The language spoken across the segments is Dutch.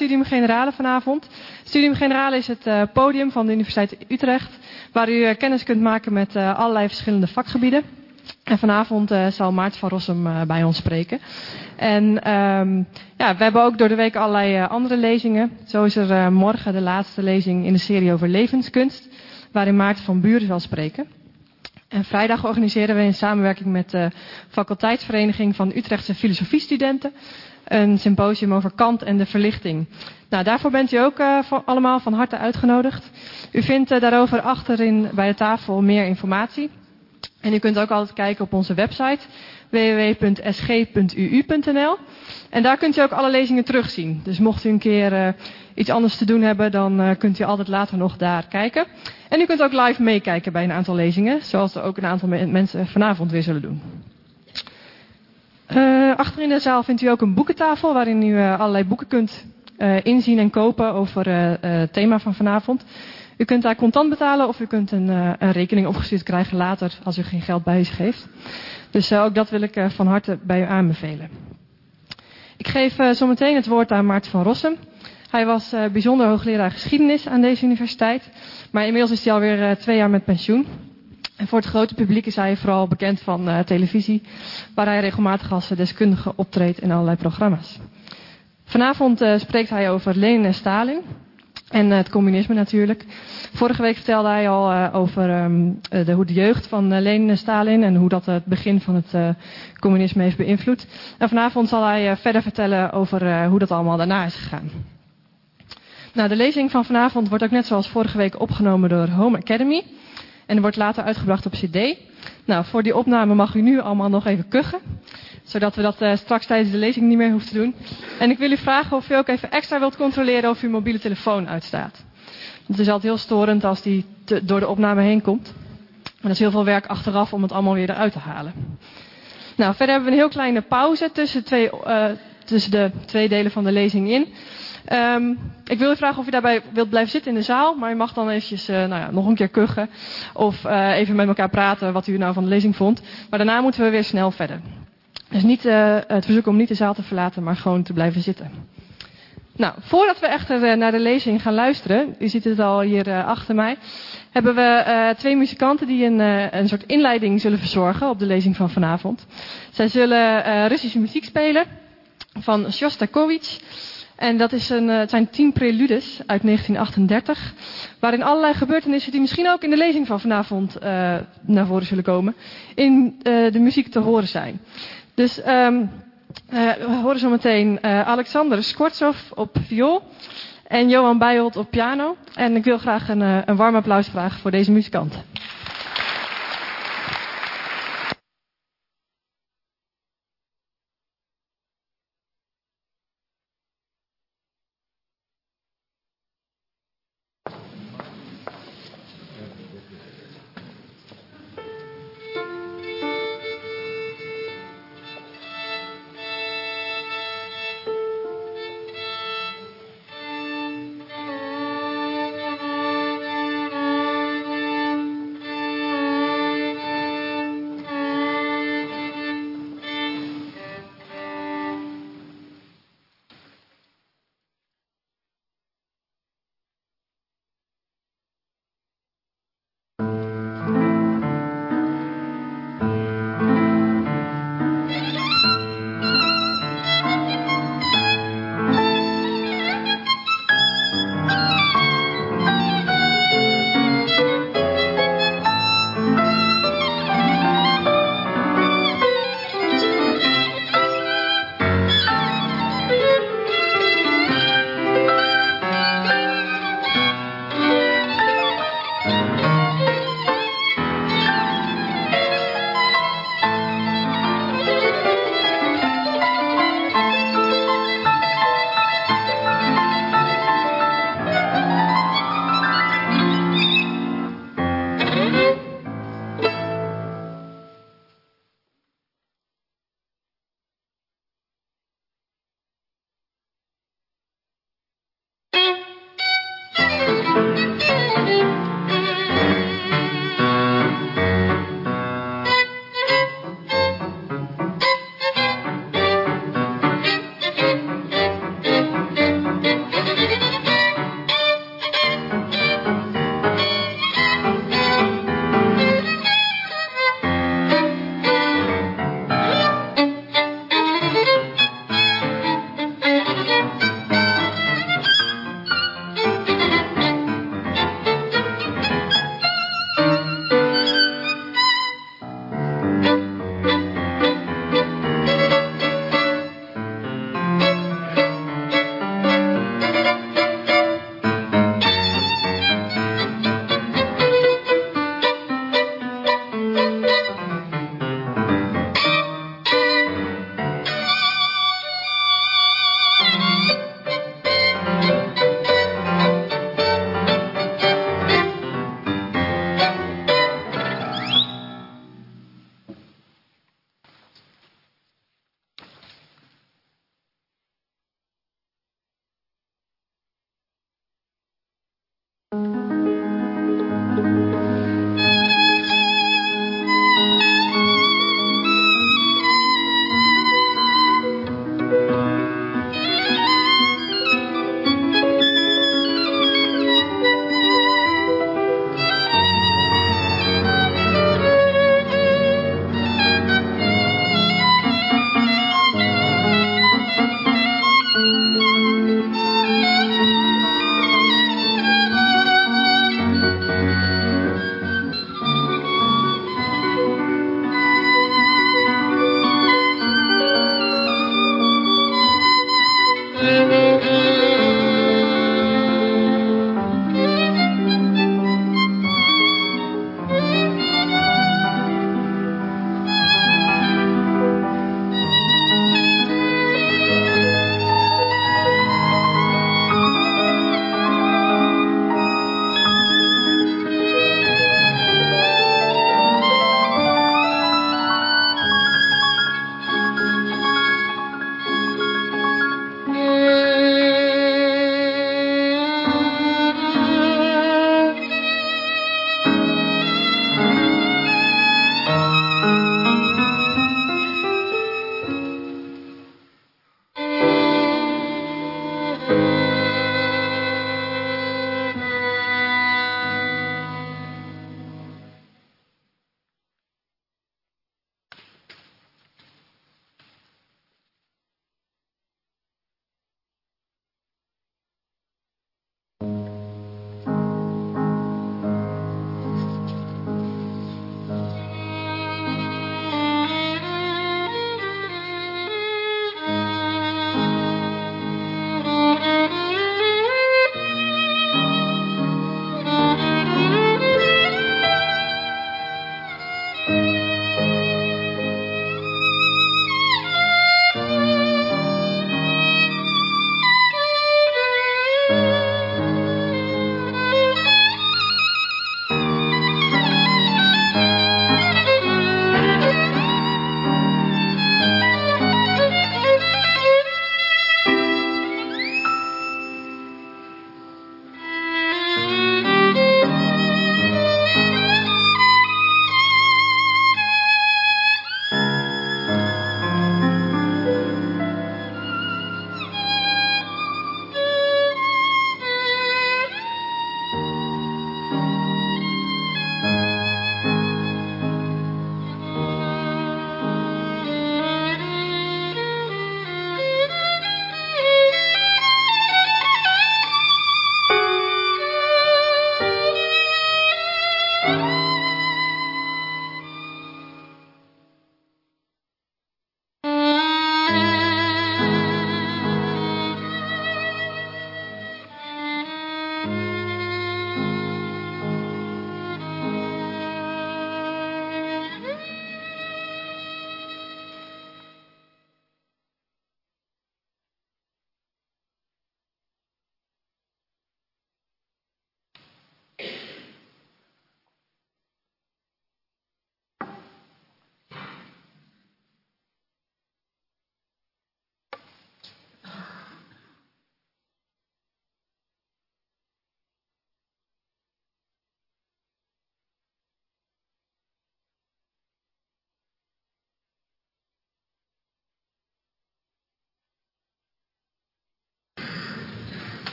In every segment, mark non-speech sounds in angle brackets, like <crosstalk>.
Studium Generale vanavond. Studium Generale is het uh, podium van de Universiteit Utrecht, waar u uh, kennis kunt maken met uh, allerlei verschillende vakgebieden. En vanavond zal Maarten van Rossum bij ons spreken. En um, ja, we hebben ook door de week allerlei andere lezingen. Zo is er morgen de laatste lezing in de serie over levenskunst, waarin Maarten van Buren zal spreken. En vrijdag organiseren we in samenwerking met de faculteitsvereniging van Utrechtse filosofiestudenten een symposium over Kant en de verlichting. Nou, daarvoor bent u ook van, allemaal van harte uitgenodigd. U vindt uh, daarover achterin bij de tafel meer informatie. En u kunt ook altijd kijken op onze website www.sg.uu.nl. En daar kunt u ook alle lezingen terugzien. Dus mocht u een keer uh, iets anders te doen hebben, dan kunt u altijd later nog daar kijken. En u kunt ook live meekijken bij een aantal lezingen, zoals er ook een aantal mensen vanavond weer zullen doen. Uh, achter in de zaal vindt u ook een boekentafel waarin u uh, allerlei boeken kunt uh, inzien en kopen over het thema van vanavond. U kunt daar contant betalen of u kunt een, een, rekening opgestuurd krijgen later als u geen geld bij zich heeft. Dus ook dat wil ik van harte bij u aanbevelen. Ik geef zometeen het woord aan Maarten van Rossum. Hij was bijzonder hoogleraar geschiedenis aan deze universiteit, maar inmiddels is hij alweer twee jaar met pensioen. En voor het grote publiek is hij vooral bekend van uh, televisie, waar hij regelmatig als deskundige optreedt in allerlei programma's. Vanavond uh, spreekt hij over Lenin en Stalin. En uh, het communisme natuurlijk. Vorige week vertelde hij al over um, de, hoe de jeugd van Lenin en Stalin en hoe dat het begin van het communisme heeft beïnvloed. En vanavond zal hij verder vertellen over hoe dat allemaal daarna is gegaan. Nou, de lezing van vanavond wordt ook net zoals vorige week opgenomen door Home Academy. En wordt later uitgebracht op cd. Nou, voor die opname mag u nu allemaal nog even kuchen. Zodat we dat uh, straks tijdens de lezing niet meer hoeven te doen. En ik wil u vragen of u ook even extra wilt controleren of uw mobiele telefoon uitstaat. Het is altijd heel storend als die door de opname heen komt. Maar dat is heel veel werk achteraf om het allemaal weer eruit te halen. Nou, verder hebben we een heel kleine pauze tussen, twee, uh, tussen de twee delen van de lezing in. Um, ik wil u vragen of u daarbij wilt blijven zitten in de zaal, maar u mag dan eventjes uh, nou ja, nog een keer kuchen of uh, even met elkaar praten wat u nou van de lezing vond. Maar daarna moeten we weer snel verder. Dus niet uh, het verzoek om niet de zaal te verlaten, maar gewoon te blijven zitten. Nou, voordat we echter naar de lezing gaan luisteren, u ziet het al hier achter mij, hebben we twee muzikanten die een, een soort inleiding zullen verzorgen op de lezing van vanavond. Zij zullen Russische muziek spelen van Shostakovich. En dat is een, het zijn tien preludes uit 1938. Waarin allerlei gebeurtenissen die misschien ook in de lezing van vanavond uh, naar voren zullen komen. In uh, de muziek te horen zijn. Dus uh, we horen zo meteen Alexander Skwortsov op viool. En Johan Bijholt op piano. En ik wil graag een, een warm applaus vragen voor deze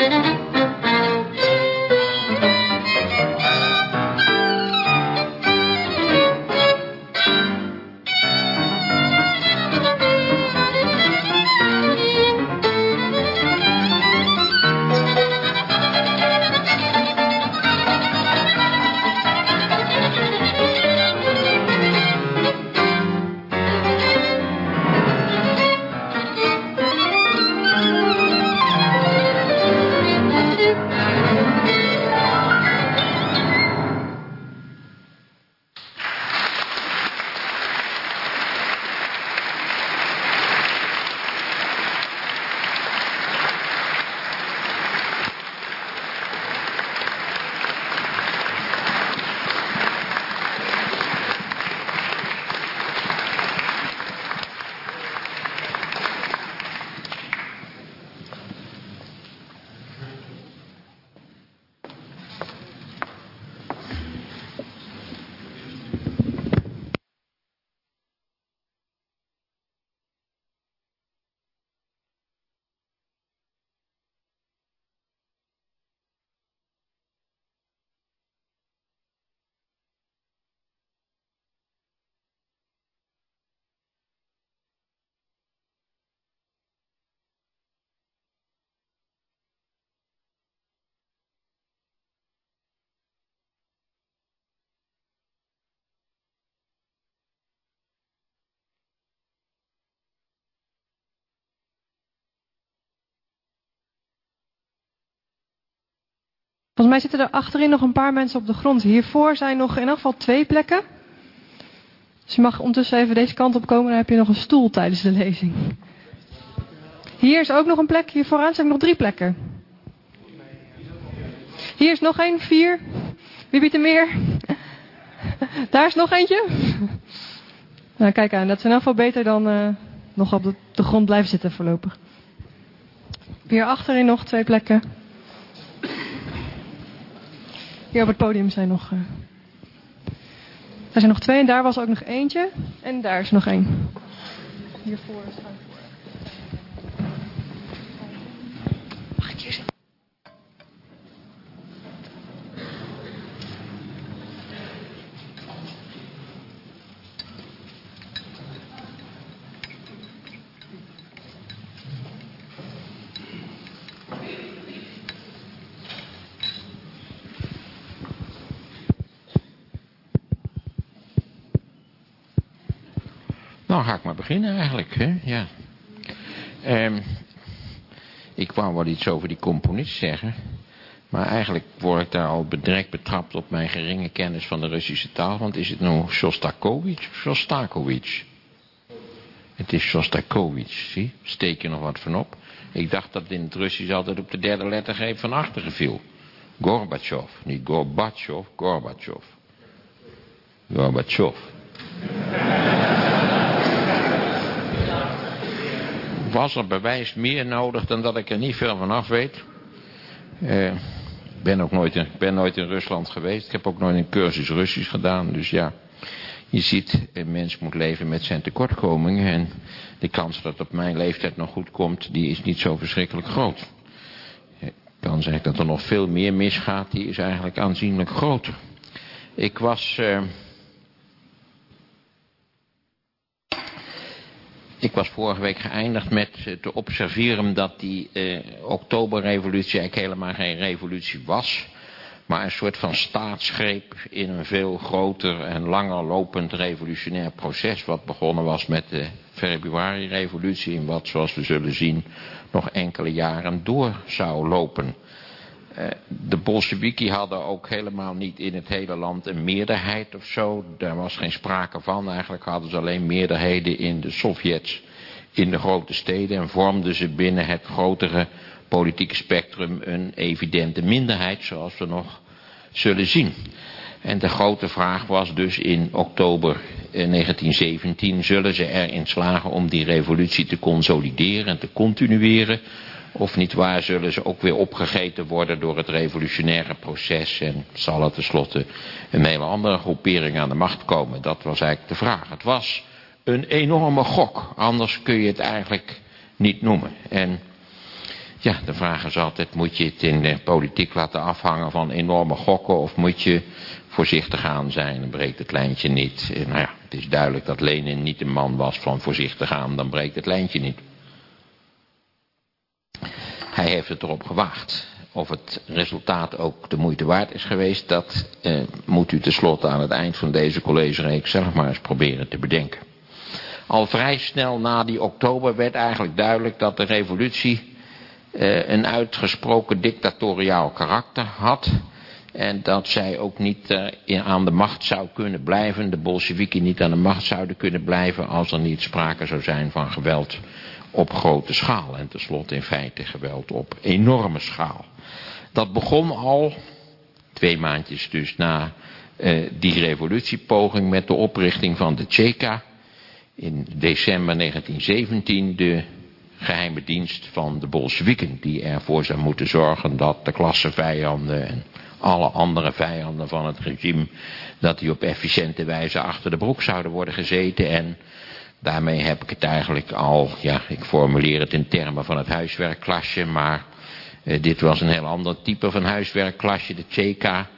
muzikanten. <laughs> Volgens mij zitten er achterin nog een paar mensen op de grond. Hiervoor zijn nog in elk geval twee plekken. Dus je mag ondertussen even deze kant op komen. Dan heb je nog een stoel tijdens de lezing. Hier is ook nog een plek. Hier vooraan zijn nog drie plekken. Hier is nog één, vier. Wie biedt er meer? <laughs> Daar is nog eentje. Nou, kijk aan. Dat is in elk geval beter dan uh, nog op de, de grond blijven zitten voorlopig. Hier achterin nog twee plekken. Hier op het podium zijn nog. Uh... Er zijn nog twee en daar was ook nog eentje. En daar is nog één. Hiervoor is ga ik maar beginnen eigenlijk. Hè? Ja. Um, ik wou wel iets over die componist zeggen. Maar eigenlijk word ik daar al direct betrapt op mijn geringe kennis van de Russische taal. Want is het nou Shostakovich of Shostakovich? Het is Shostakovich, zie? Steek je nog wat van op? Ik dacht dat in het Russisch altijd op de derde lettergreep van achteren viel. Gorbachev, niet Gorbachev, Gorbachev. Gorbachev was er bewijs meer nodig dan dat ik er niet veel van af weet. Eh, ik ben ook nooit in, ben nooit in Rusland geweest. Ik heb ook nooit een cursus Russisch gedaan. Dus ja, je ziet, een mens moet leven met zijn tekortkomingen. En de kans dat het op mijn leeftijd nog goed komt, die is niet zo verschrikkelijk groot. Ik kan zeggen dat er nog veel meer misgaat, die is eigenlijk aanzienlijk groter. Ik was... Eh, Ik was vorige week geëindigd met eh, te observeren dat die eh, oktoberrevolutie eigenlijk helemaal geen revolutie was. Maar een soort van staatsgreep in een veel groter en langer lopend revolutionair proces. Wat begonnen was met de februari-revolutie. En wat, zoals we zullen zien, nog enkele jaren door zou lopen. Eh, de Bolsheviki hadden ook helemaal niet in het hele land een meerderheid of zo. Daar was geen sprake van. Eigenlijk hadden ze alleen meerderheden in de Sovjets in de grote steden. En vormden ze binnen het grotere politieke spectrum een evidente minderheid zoals we nog zullen zien. En de grote vraag was dus in oktober 1917, eh, zullen ze erin slagen om die revolutie te consolideren en te continueren? Of niet waar zullen ze ook weer opgegeten worden door het revolutionaire proces en zal er tenslotte een hele andere groepering aan de macht komen? Dat was eigenlijk de vraag. Het was een enorme gok, anders kun je het eigenlijk niet noemen. En Ja, de vraag is altijd, moet je het in de politiek laten afhangen van enorme gokken of moet je voorzichtig aan zijn, dan breekt het lijntje niet. Nou ja, het is duidelijk dat Lenin niet een man was van voorzichtig aan, dan breekt het lijntje niet. Hij heeft het erop gewaagd. Of het resultaat ook de moeite waard is geweest, dat eh, moet u tenslotte aan het eind van deze collegereeks zelf maar eens proberen te bedenken. Al vrij snel na die oktober werd eigenlijk duidelijk dat de revolutie eh, een uitgesproken dictatoriaal karakter had. En dat zij ook niet uh, aan de macht zou kunnen blijven, de Bolsheviki niet aan de macht zouden kunnen blijven als er niet sprake zou zijn van geweld op grote schaal. En tenslotte in feite geweld op enorme schaal. Dat begon al, twee maandjes dus na uh, die revolutiepoging met de oprichting van de Cheka. In december 1917 de geheime dienst van de Bolsjewieken. Die ervoor zou moeten zorgen dat de klassevijanden en alle andere vijanden van het regime. Dat die op efficiënte wijze achter de broek zouden worden gezeten. En daarmee heb ik het eigenlijk al, ja ik formuleer het in termen van het huiswerkklasje. Maar eh, dit was een heel ander type van huiswerkklasje, de CK.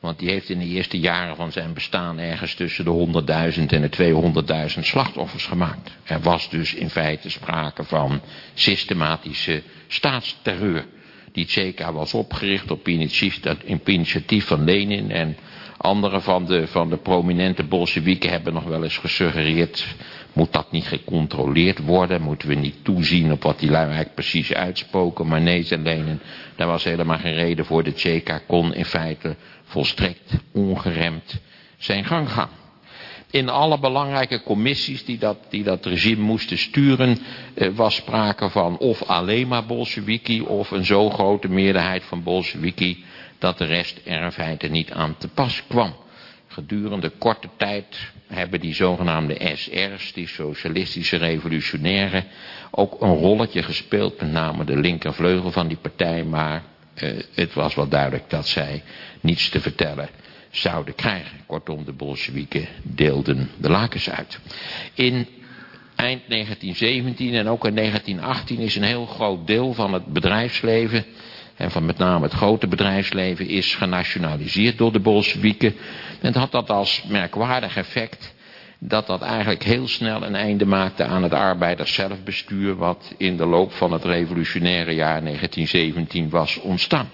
Want die heeft in de eerste jaren van zijn bestaan ergens tussen de 100.000 en de 200.000 slachtoffers gemaakt. Er was dus in feite sprake van systematische staatsterreur. Die Tseka was opgericht op initiatief, van Lenin en andere van de, van de prominente Bolsjewieken hebben nog wel eens gesuggereerd, moet dat niet gecontroleerd worden? Moeten we niet toezien op wat die lui eigenlijk precies uitspoken? Maar nee, zei Lenin, daar was helemaal geen reden voor. De Tseka kon in feite volstrekt ongeremd zijn gang gaan. In alle belangrijke commissies die dat, die dat regime moesten sturen, eh, was sprake van of alleen maar Bolsheviki of een zo grote meerderheid van Bolsheviki dat de rest er in feite niet aan te pas kwam. Gedurende korte tijd hebben die zogenaamde SR's, die socialistische revolutionairen, ook een rolletje gespeeld, met name de linkervleugel van die partij, maar uh, het was wel duidelijk dat zij niets te vertellen zouden krijgen. Kortom, de Bolsjewieken deelden de lakens uit. In eind 1917 en ook in 1918 is een heel groot deel van het bedrijfsleven... en van met name het grote bedrijfsleven is genationaliseerd door de Bolsjewieken. En had dat als merkwaardig effect dat dat eigenlijk heel snel een einde maakte aan het arbeiderszelfbestuur... wat in de loop van het revolutionaire jaar 1917 was ontstaan.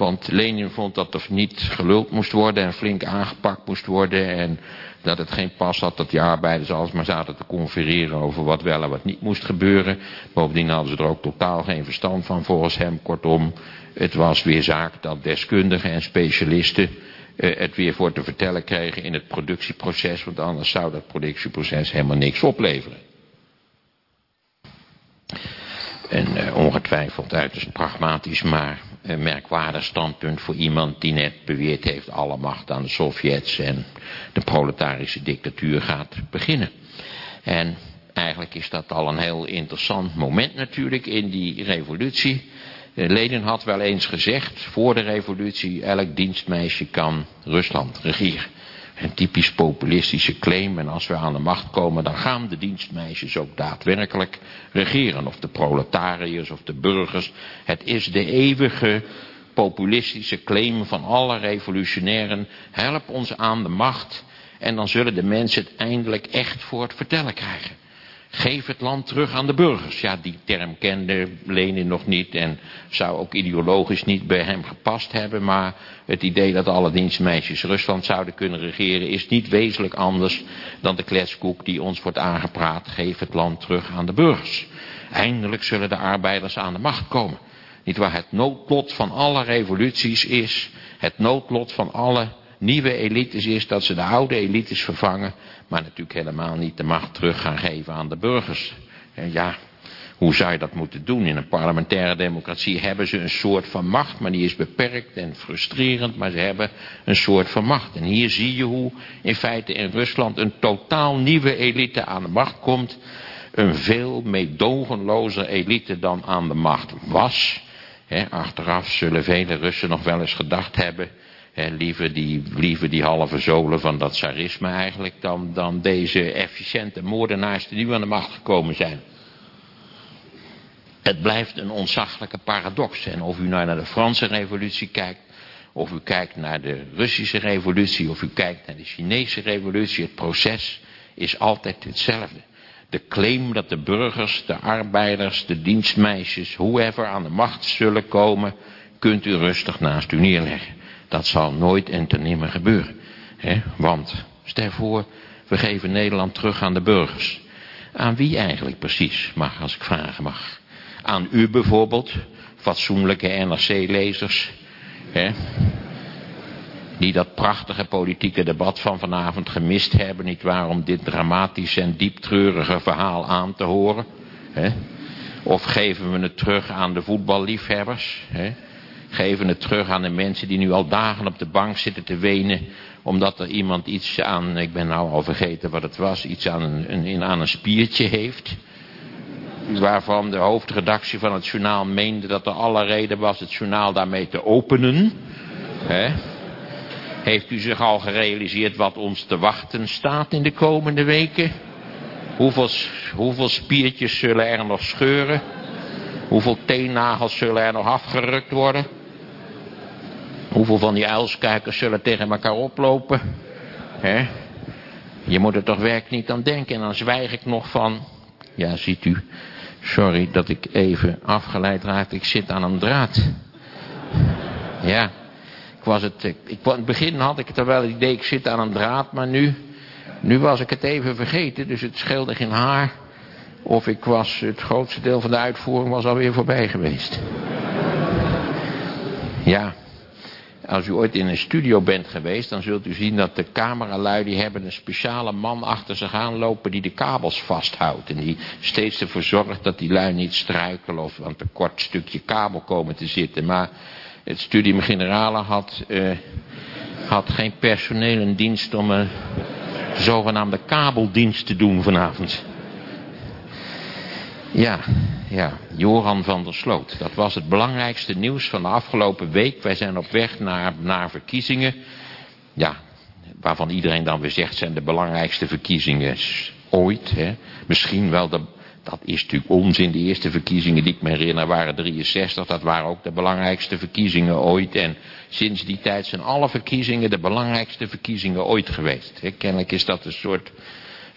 Want Lenin vond dat er niet geluld moest worden en flink aangepakt moest worden. En dat het geen pas had dat die arbeiders alsmaar zaten te confereren over wat wel en wat niet moest gebeuren. Bovendien hadden ze er ook totaal geen verstand van volgens hem. Kortom, het was weer zaak dat deskundigen en specialisten eh, het weer voor te vertellen kregen in het productieproces. Want anders zou dat productieproces helemaal niks opleveren. En uh, ongetwijfeld uiterst pragmatisch, maar een merkwaardig standpunt voor iemand die net beweerd heeft alle macht aan de Sovjets en de proletarische dictatuur gaat beginnen. En eigenlijk is dat al een heel interessant moment natuurlijk in die revolutie. Eh, Lenin had wel eens gezegd voor de revolutie, elk dienstmeisje kan Rusland regeren. Een typisch populistische claim. En als we aan de macht komen, dan gaan de dienstmeisjes ook daadwerkelijk regeren. Of de proletariërs of de burgers. Het is de eeuwige populistische claim van alle revolutionairen. Help ons aan de macht. En dan zullen de mensen het eindelijk echt voor het vertellen krijgen. Geef het land terug aan de burgers. Ja, die term kende Lenin nog niet en zou ook ideologisch niet bij hem gepast hebben. Maar het idee dat alle dienstmeisjes Rusland zouden kunnen regeren is niet wezenlijk anders dan de kletskoek die ons wordt aangepraat. Geef het land terug aan de burgers. Eindelijk zullen de arbeiders aan de macht komen. Niet waar het noodlot van alle revoluties is, het noodlot van alle nieuwe elites is dat ze de oude elites vervangen, maar natuurlijk helemaal niet de macht terug gaan geven aan de burgers. En ja, hoe zou je dat moeten doen? In een parlementaire democratie hebben ze een soort van macht, maar die is beperkt en frustrerend, maar ze hebben een soort van macht. En hier zie je hoe in feite in Rusland een totaal nieuwe elite aan de macht komt. Een veel meedogenlozer elite dan aan de macht was. achteraf zullen vele Russen nog wel eens gedacht hebben liever, die, liever die halve zolen van dat tsarisme eigenlijk dan, dan deze efficiënte moordenaars die nu aan de macht gekomen zijn. Het blijft een ontzaglijke paradox. En of u nou naar de Franse revolutie kijkt, of u kijkt naar de Russische revolutie, of u kijkt naar de Chinese revolutie, het proces is altijd hetzelfde. De claim dat de burgers, de arbeiders, de dienstmeisjes, whoever aan de macht zullen komen, kunt u rustig naast u neerleggen. Dat zal nooit en ten nimmer gebeuren. He? Want, stel voor, we geven Nederland terug aan de burgers. Aan wie eigenlijk precies, mag als ik vragen mag. Aan u bijvoorbeeld, fatsoenlijke NRC-lezers. Die dat prachtige politieke debat van vanavond gemist hebben, niet waar, om dit dramatische en dieptreurige verhaal aan te horen. Of geven we het terug aan de voetballiefhebbers. Geven het terug aan de mensen die nu al dagen op de bank zitten te wenen omdat er iemand iets aan, ik ben nou al vergeten wat het was, iets aan een, aan een spiertje heeft. Waarvan de hoofdredactie van het journaal meende dat er alle reden was het journaal daarmee te openen. Heeft u zich al gerealiseerd wat ons te wachten staat in de komende weken? Hoeveel, hoeveel spiertjes zullen er nog scheuren? Hoeveel teennagels zullen er nog afgerukt worden? Hoeveel van die uilskuikers zullen tegen elkaar oplopen? Je moet er toch werkelijk niet aan denken. En dan zwijg ik nog van... Ja, ziet u. Sorry dat ik even afgeleid raakte. Ik zit aan een draad. Ja. Ik was het... Ik, in het begin had ik het wel het idee, ik zit aan een draad. Maar nu... Nu was ik het even vergeten. Dus het scheelde geen haar. Of ik was... Het grootste deel van de uitvoering was alweer voorbij geweest. Ja. Als u ooit in een studio bent geweest, dan zult u zien dat de cameralui, die hebben een speciale man achter zich aanlopen die de kabels vasthoudt. En die steeds ervoor zorgt dat die lui niet struikelen of aan een kort stukje kabel komen te zitten. Maar het studium generale had, uh, had geen personeel in dienst om een zogenaamde kabeldienst te doen vanavond. Ja, ja, Joran van der Sloot. Dat was het belangrijkste nieuws van de afgelopen week. Wij zijn op weg naar, naar verkiezingen. Ja, waarvan iedereen dan weer zegt zijn de belangrijkste verkiezingen ooit. Hè. Misschien wel de, dat is natuurlijk onzin. De eerste verkiezingen die ik me herinner waren 63. Dat waren ook de belangrijkste verkiezingen ooit. En sinds die tijd zijn alle verkiezingen de belangrijkste verkiezingen ooit geweest. Hè. Kennelijk is dat een soort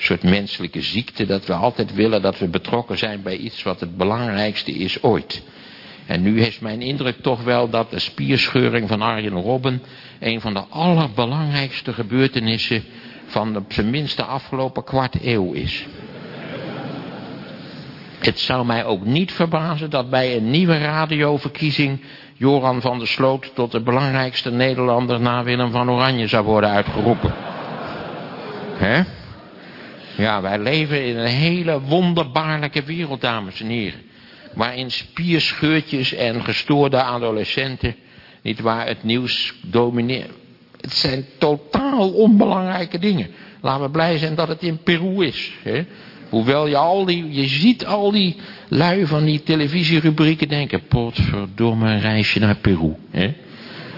soort menselijke ziekte dat we altijd willen dat we betrokken zijn bij iets wat het belangrijkste is ooit. En nu is mijn indruk toch wel dat de spierscheuring van Arjen Robben een van de allerbelangrijkste gebeurtenissen van de, zijn afgelopen kwart eeuw is. Het zou mij ook niet verbazen dat bij een nieuwe radioverkiezing Joran van der Sloot tot de belangrijkste Nederlander na Willem van Oranje zou worden uitgeroepen. Hè? Ja, wij leven in een hele wonderbaarlijke wereld, dames en heren. Waarin spierscheurtjes en gestoorde adolescenten, niet waar, het nieuws domineert. Het zijn totaal onbelangrijke dingen. Laten we blij zijn dat het in Peru is. Hè? Hoewel je al die, je ziet al die lui van die televisierubrieken denken, potverdomme, reisje naar Peru. Hè?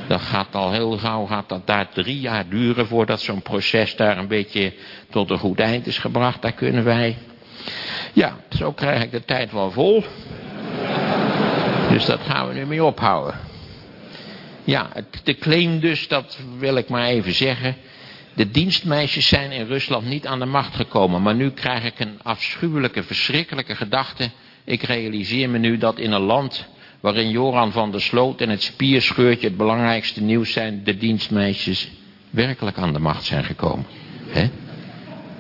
Dat gaat al heel gauw, gaat dat daar drie jaar duren voordat zo'n proces daar een beetje tot een goed eind is gebracht. Daar kunnen wij, ja, zo krijg ik de tijd wel vol. <laughs> Dus dat gaan we nu mee ophouden. Ja, de claim dus, dat wil ik maar even zeggen. De dienstmeisjes zijn in Rusland niet aan de macht gekomen. Maar nu krijg ik een afschuwelijke, verschrikkelijke gedachte. Ik realiseer me nu dat in een land waarin Joran van der Sloot en het spierscheurtje het belangrijkste nieuws zijn, de dienstmeisjes werkelijk aan de macht zijn gekomen.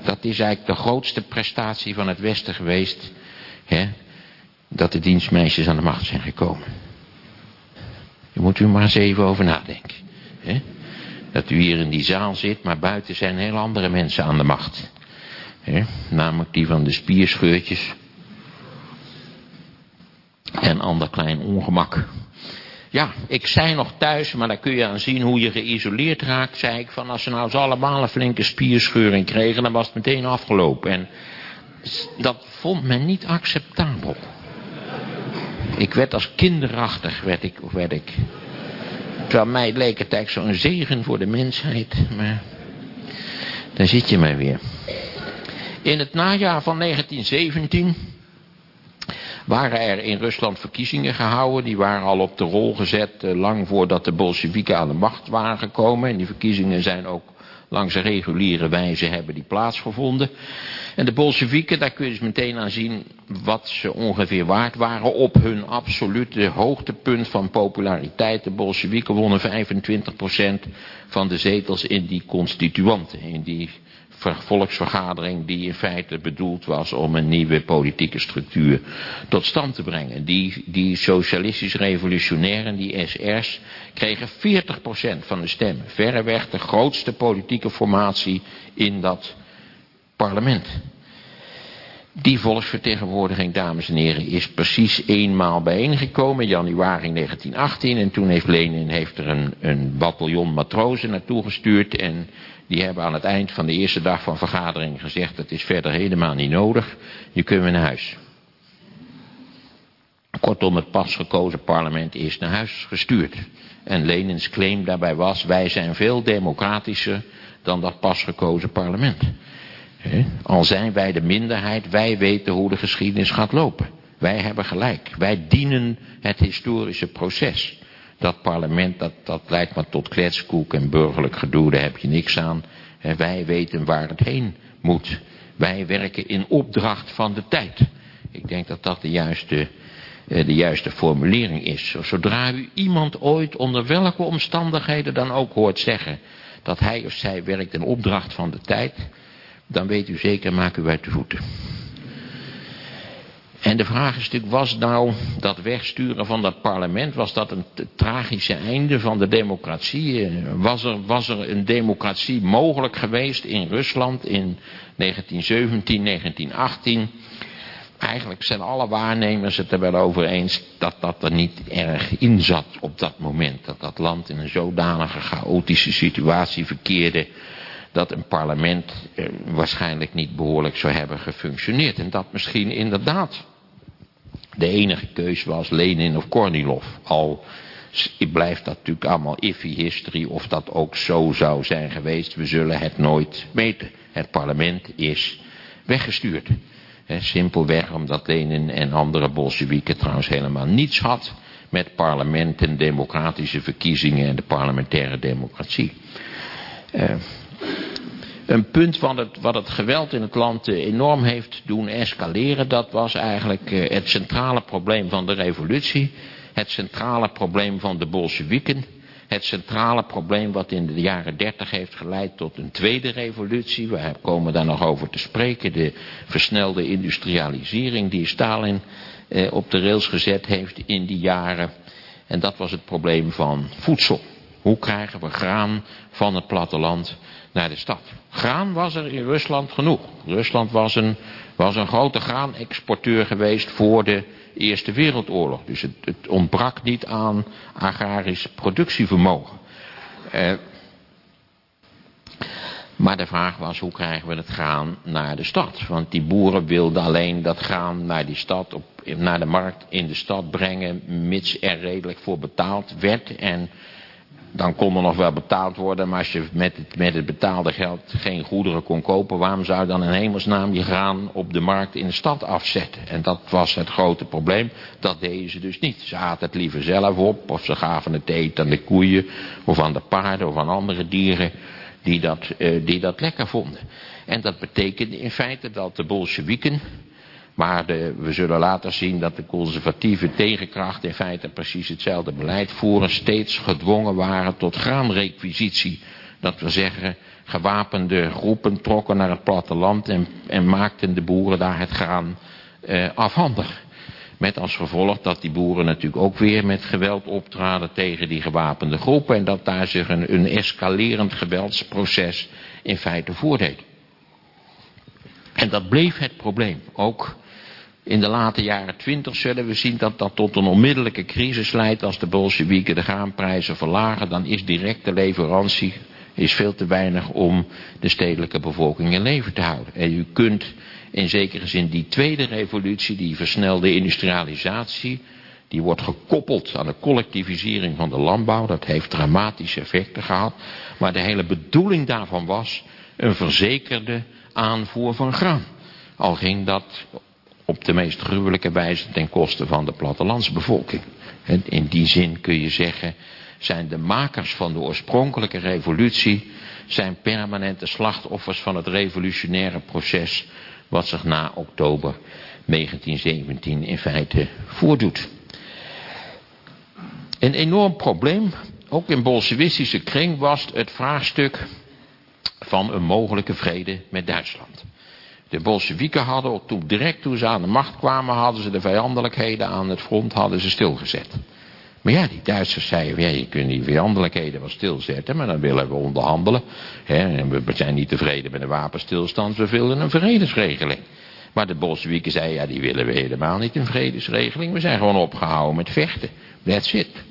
Dat is eigenlijk de grootste prestatie van het Westen geweest, dat de dienstmeisjes aan de macht zijn gekomen. Daar moet u maar eens even over nadenken. Dat u hier in die zaal zit, maar buiten zijn heel andere mensen aan de macht. Namelijk die van de spierscheurtjes, en ander klein ongemak. Ja, ik zei nog thuis, maar daar kun je aan zien hoe je geïsoleerd raakt, zei ik, van als ze nou eens allemaal een flinke spierscheuring kregen, dan was het meteen afgelopen. En dat vond men niet acceptabel. Ik werd als kinderachtig, werd ik, werd ik. Terwijl mij leek het eigenlijk zo'n zegen voor de mensheid, maar daar zit je maar weer. In het najaar van 1917 waren er in Rusland verkiezingen gehouden. Die waren al op de rol gezet eh, lang voordat de Bolsjewieken aan de macht waren gekomen. En die verkiezingen zijn ook langs een reguliere wijze hebben die plaatsgevonden. En de Bolsjewieken, daar kun je dus meteen aan zien wat ze ongeveer waard waren op hun absolute hoogtepunt van populariteit. De Bolsjewieken wonnen 25% van de zetels in die constituanten, in die volksvergadering die in feite bedoeld was om een nieuwe politieke structuur tot stand te brengen. Die, die socialistisch-revolutionairen, die SR's, kregen 40% van de stemmen. Verreweg de grootste politieke formatie in dat parlement. Die volksvertegenwoordiging, dames en heren, is precies eenmaal bijeengekomen januari 1918. En toen heeft Lenin heeft er een, een bataljon matrozen naartoe gestuurd. En die hebben aan het eind van de eerste dag van vergadering gezegd... het is verder helemaal niet nodig, je kunt weer naar huis. Kortom, het pas gekozen parlement is naar huis gestuurd. En Lenins claim daarbij was, wij zijn veel democratischer dan dat pas gekozen parlement. Al zijn wij de minderheid, wij weten hoe de geschiedenis gaat lopen. Wij hebben gelijk. Wij dienen het historische proces. Dat parlement, dat, dat leidt maar tot kletskoek en burgerlijk gedoe, daar heb je niks aan. wij weten waar het heen moet. Wij werken in opdracht van de tijd. Ik denk dat dat de juiste, eh, de juiste formulering is. Zodra u iemand ooit onder welke omstandigheden dan ook hoort zeggen... dat hij of zij werkt in opdracht van de tijd... dan weet u zeker, maak u uit de voeten. En de vraag is natuurlijk, was nou dat wegsturen van dat parlement, was dat een tragische einde van de democratie? Was er, was er een democratie mogelijk geweest in Rusland in 1917, 1918? Eigenlijk zijn alle waarnemers het er wel over eens dat dat er niet erg in zat op dat moment. Dat dat land in een zodanige chaotische situatie verkeerde dat een parlement eh, waarschijnlijk niet behoorlijk zou hebben gefunctioneerd. En dat misschien inderdaad de enige keus was Lenin of Kornilov. Al blijft dat natuurlijk allemaal iffy history of dat ook zo zou zijn geweest. We zullen het nooit weten. Het parlement is weggestuurd. simpelweg omdat Lenin en andere Bolsjewieken trouwens helemaal niets had met parlementen, democratische verkiezingen en de parlementaire democratie. Uh, een punt wat het, wat het geweld in het land eh, enorm heeft doen escaleren, dat was eigenlijk eh, het centrale probleem van de revolutie. Het centrale probleem van de Bolsjewieken. Het centrale probleem wat in de jaren dertig heeft geleid tot een tweede revolutie. We komen daar nog over te spreken. De versnelde industrialisering die Stalin eh, op de rails gezet heeft in die jaren. En dat was het probleem van voedsel. Hoe krijgen we graan van het platteland naar de stad? Graan was er in Rusland genoeg. Rusland was een, was een grote graanexporteur geweest voor de Eerste Wereldoorlog. Dus het, ontbrak niet aan agrarisch productievermogen. Eh, maar de vraag was, hoe krijgen we het graan naar de stad? Want die boeren wilden alleen dat graan naar die stad, op, naar de markt in de stad brengen, mits er redelijk voor betaald werd. En dan kon er nog wel betaald worden, maar als je met het, met het betaalde geld geen goederen kon kopen, waarom zou je dan in hemelsnaam je graan op de markt in de stad afzetten? En dat was het grote probleem, dat deden ze dus niet. Ze aten het liever zelf op, of ze gaven het eten aan de koeien, of aan de paarden, of aan andere dieren die dat, uh, die dat lekker vonden. En dat betekende in feite dat de Bolsjewieken, maar we zullen later zien dat de conservatieve tegenkracht in feite precies hetzelfde beleid voeren. Steeds gedwongen waren tot graanrequisitie. Dat we zeggen, gewapende groepen trokken naar het platteland en, en maakten de boeren daar het graan eh, afhandig. Met als gevolg dat die boeren natuurlijk ook weer met geweld optraden tegen die gewapende groepen. En dat daar zich een, een escalerend geweldsproces in feite voordeed. En dat bleef het probleem. Ook in de late jaren twintig zullen we zien dat dat tot een onmiddellijke crisis leidt. Als de Bolsjewieken de graanprijzen verlagen, dan is directe leverantie is veel te weinig om de stedelijke bevolking in leven te houden. En u kunt in zekere zin die tweede revolutie, die versnelde industrialisatie, die wordt gekoppeld aan de collectivisering van de landbouw. Dat heeft dramatische effecten gehad. Maar de hele bedoeling daarvan was een verzekerde aanvoer van graan. Al ging dat op de meest gruwelijke wijze ten koste van de plattelandsbevolking. En in die zin kun je zeggen, zijn de makers van de oorspronkelijke revolutie, zijn permanente slachtoffers van het revolutionaire proces, wat zich na oktober 1917 in feite voordoet. Een enorm probleem, ook in bolsjewistische kring, was het vraagstuk van een mogelijke vrede met Duitsland. De Bolsjewieken hadden, toen, direct toen ze aan de macht kwamen, hadden ze de vijandelijkheden aan het front hadden ze stilgezet. Maar ja, die Duitsers zeiden, ja, je kunt die vijandelijkheden wel stilzetten, maar dan willen we onderhandelen. Hè, we zijn niet tevreden met een wapenstilstand, we willen een vredesregeling. Maar de Bolsjewieken zeiden, ja, die willen we helemaal niet een vredesregeling. We zijn gewoon opgehouden met vechten. That's it.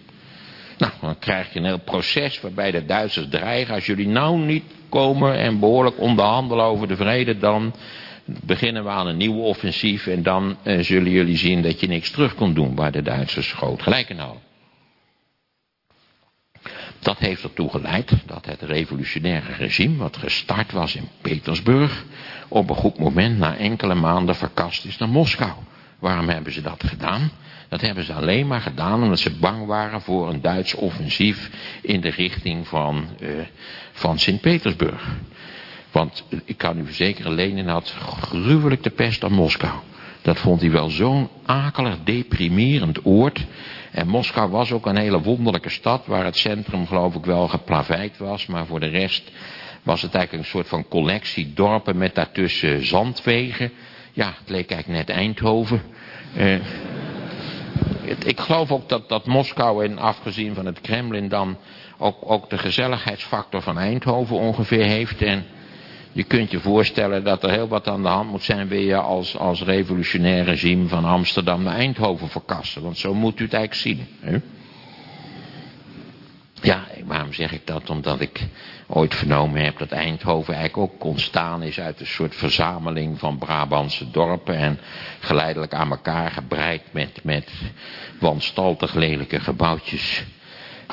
Nou, dan krijg je een heel proces waarbij de Duitsers dreigen. Als jullie nou niet komen en behoorlijk onderhandelen over de vrede, dan beginnen we aan een nieuw offensief. En dan eh, zullen jullie zien dat je niks terug kon doen waar de Duitsers groot gelijk in hadden. Dat heeft ertoe geleid dat het revolutionaire regime, wat gestart was in Petersburg, op een goed moment na enkele maanden verkast is naar Moskou. Waarom hebben ze dat gedaan? Dat hebben ze alleen maar gedaan omdat ze bang waren voor een Duits offensief in de richting van, uh, van Sint-Petersburg. Want ik kan u verzekeren, Lenin had gruwelijk de pest aan Moskou. Dat vond hij wel zo'n akelig, deprimerend oord. En Moskou was ook een hele wonderlijke stad, waar het centrum geloof ik wel geplaveid was. Maar voor de rest was het eigenlijk een soort van collectie dorpen met daartussen zandwegen. Ja, het leek eigenlijk net Eindhoven. Uh, ik geloof ook dat, dat Moskou, en afgezien van het Kremlin, dan ook, ook de gezelligheidsfactor van Eindhoven ongeveer heeft. En je kunt je voorstellen dat er heel wat aan de hand moet zijn, je als, als revolutionair regime van Amsterdam naar Eindhoven verkassen. Want zo moet u het eigenlijk zien. Hè? Ja, waarom zeg ik dat? Omdat ik ooit vernomen heb dat Eindhoven eigenlijk ook ontstaan is uit een soort verzameling van Brabantse dorpen en geleidelijk aan elkaar gebreid met, met wanstaltig lelijke gebouwtjes.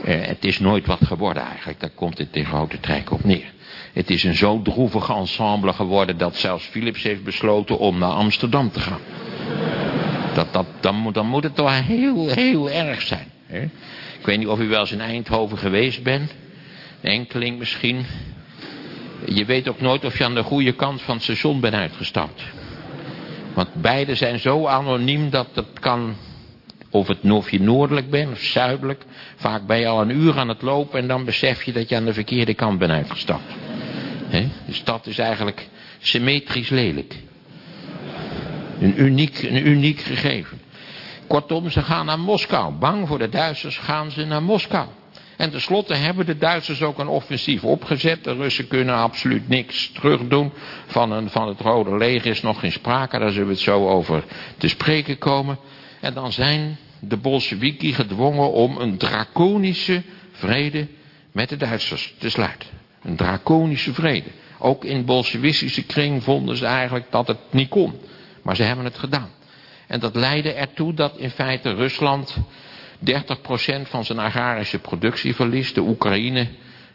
Eh, het is nooit wat geworden eigenlijk, daar komt het in grote trek op neer. Het is een zo droevig ensemble geworden dat zelfs Philips heeft besloten om naar Amsterdam te gaan. Dat, dat, dan, moet, dan moet het toch heel, heel erg zijn. Hè? Ik weet niet of u wel eens in Eindhoven geweest bent. Een enkeling misschien. Je weet ook nooit of je aan de goede kant van het station bent uitgestapt. Want beide zijn zo anoniem dat het kan... Of, het, of je noordelijk bent of zuidelijk. Vaak ben je al een uur aan het lopen en dan besef je dat je aan de verkeerde kant bent uitgestapt. He? De stad is eigenlijk symmetrisch lelijk. Een uniek, een uniek gegeven. Kortom, ze gaan naar Moskou. Bang voor de Duitsers gaan ze naar Moskou. En tenslotte hebben de Duitsers ook een offensief opgezet. De Russen kunnen absoluut niks terugdoen. Van, een, van het Rode Leger is nog geen sprake. Daar zullen we het zo over te spreken komen. En dan zijn de Bolsheviki gedwongen om een draconische vrede met de Duitsers te sluiten. Een draconische vrede. Ook in bolsjewistische kring vonden ze eigenlijk dat het niet kon. Maar ze hebben het gedaan. En dat leidde ertoe dat in feite Rusland 30% van zijn agrarische productie verliest. De Oekraïne,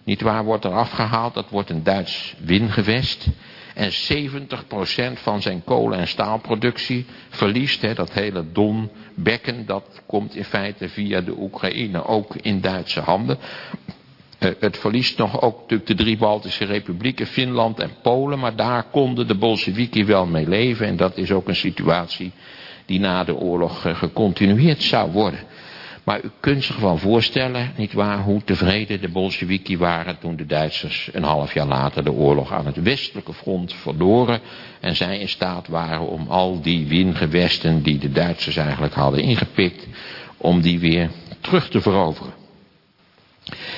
niet waar, wordt er afgehaald. Dat wordt een Duits wingewest. En 70% van zijn kolen- en staalproductie verliest. Hè, dat hele Donbekken, dat komt in feite via de Oekraïne ook in Duitse handen. Uh, het verliest nog ook natuurlijk de drie Baltische republieken, Finland en Polen. Maar daar konden de Bolsheviki wel mee leven. En dat is ook een situatie die na de oorlog uh, gecontinueerd zou worden. Maar u kunt zich wel voorstellen, nietwaar, hoe tevreden de Bolsheviki waren toen de Duitsers een half jaar later de oorlog aan het westelijke front verloren. En zij in staat waren om al die wingewesten die de Duitsers eigenlijk hadden ingepikt, om die weer terug te veroveren.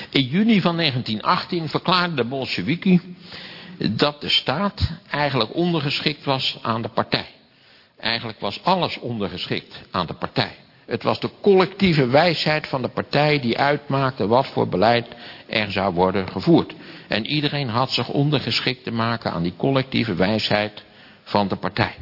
In juni van 1918 verklaarde de Bolsheviki dat de staat eigenlijk ondergeschikt was aan de partij. Eigenlijk was alles ondergeschikt aan de partij. Het was de collectieve wijsheid van de partij die uitmaakte wat voor beleid er zou worden gevoerd. En iedereen had zich ondergeschikt te maken aan die collectieve wijsheid van de partij.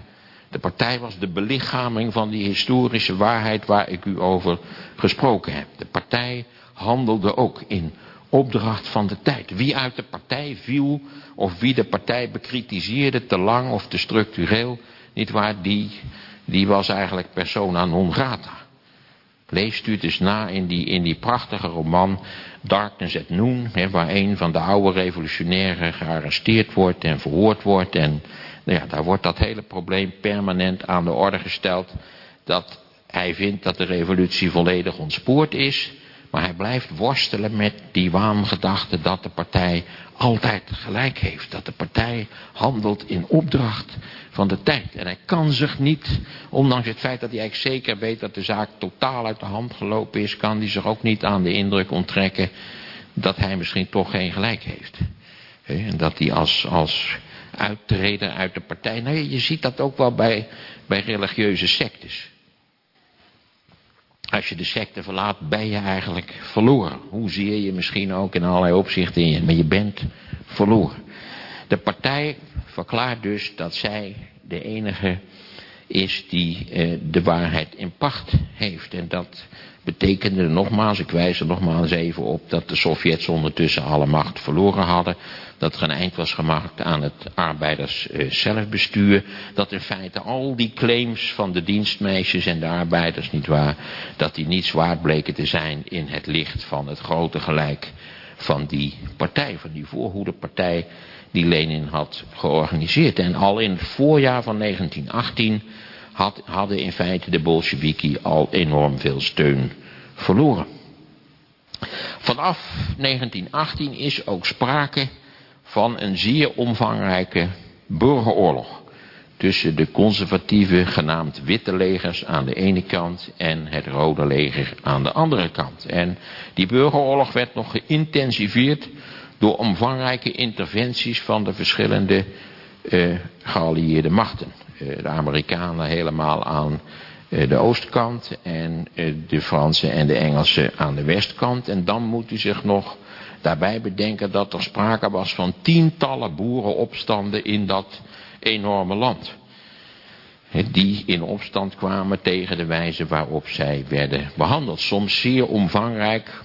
De partij was de belichaming van die historische waarheid waar ik u over gesproken heb. De partij handelde ook in opdracht van de tijd. Wie uit de partij viel of wie de partij bekritiseerde te lang of te structureel, niet waar, die die was eigenlijk persona non grata. Leest u het eens na in die, in die prachtige roman Darkness at Noon, hè, waar een van de oude revolutionairen gearresteerd wordt en verhoord wordt. En nou ja, daar wordt dat hele probleem permanent aan de orde gesteld. Dat hij vindt dat de revolutie volledig ontspoord is. Maar hij blijft worstelen met die waangedachte dat de partij altijd gelijk heeft. Dat de partij handelt in opdracht van de tijd. En hij kan zich niet, ondanks het feit dat hij eigenlijk zeker weet dat de zaak totaal uit de hand gelopen is, kan hij zich ook niet aan de indruk onttrekken dat hij misschien toch geen gelijk heeft. En dat hij als, als uittreder uit de partij, nou je ziet dat ook wel bij, bij religieuze sectes. Als je de secte verlaat, ben je eigenlijk verloren. Hoe zie je misschien ook in allerlei opzichten in je, maar je bent verloren. De partij verklaart dus dat zij de enige is die eh, de waarheid in pacht heeft. En dat betekende nogmaals, ik wijs er nogmaals even op, dat de Sovjets ondertussen alle macht verloren hadden. Dat er een eind was gemaakt aan het arbeiders eh, zelfbestuur. Dat in feite al die claims van de dienstmeisjes en de arbeiders, niet waar, dat die niets waard bleken te zijn in het licht van het grote gelijk van die partij, van die voorhoederpartij die Lenin had georganiseerd. En al in het voorjaar van 1918 had, hadden in feite de Bolsheviki al enorm veel steun verloren. Vanaf 1918 is ook sprake van een zeer omvangrijke burgeroorlog tussen de conservatieve genaamd witte legers aan de ene kant en het rode leger aan de andere kant. En die burgeroorlog werd nog geïntensiveerd door omvangrijke interventies van de verschillende uh, geallieerde machten. Uh, de Amerikanen helemaal aan uh, de oostkant en de Fransen en de Engelsen aan de westkant. En dan moet u zich nog daarbij bedenken dat er sprake was van tientallen boerenopstanden in dat enorme land. Die in opstand kwamen tegen de wijze waarop zij werden behandeld. Soms zeer omvangrijk,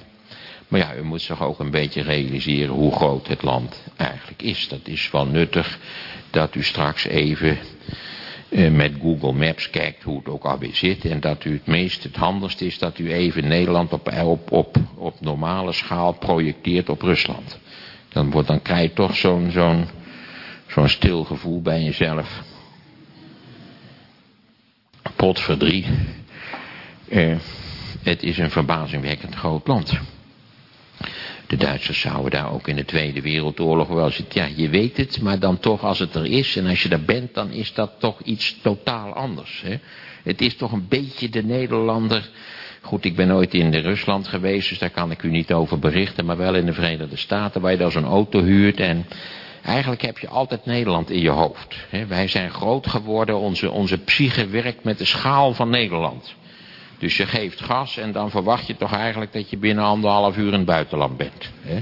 maar ja, u moet zich ook een beetje realiseren hoe groot het land eigenlijk is. Dat is wel nuttig dat u straks even eh, met Google Maps kijkt hoe het ook alweer zit. En dat u het meest, het handigst is dat u even Nederland op, op, op, normale schaal projecteert op Rusland. Dan, wordt, dan krijg je toch zo'n zo'n stil gevoel bij jezelf. Potverdrie. Eh, het is een verbazingwekkend groot land. De Duitsers zouden daar ook in de Tweede Wereldoorlog wel zitten. Ja, je weet het, maar dan toch als het er is en als je daar bent, dan is dat toch iets totaal anders. Hè? Het is toch een beetje de Nederlander. Goed, ik ben nooit in Rusland geweest, dus daar kan ik u niet over berichten. Maar wel in de Verenigde Staten, waar je dan zo'n auto huurt. En eigenlijk heb je altijd Nederland in je hoofd. Wij zijn groot geworden, onze, onze psyche werkt met de schaal van Nederland. Dus je geeft gas en dan verwacht je toch eigenlijk dat je binnen anderhalf uur in het buitenland bent. Hè?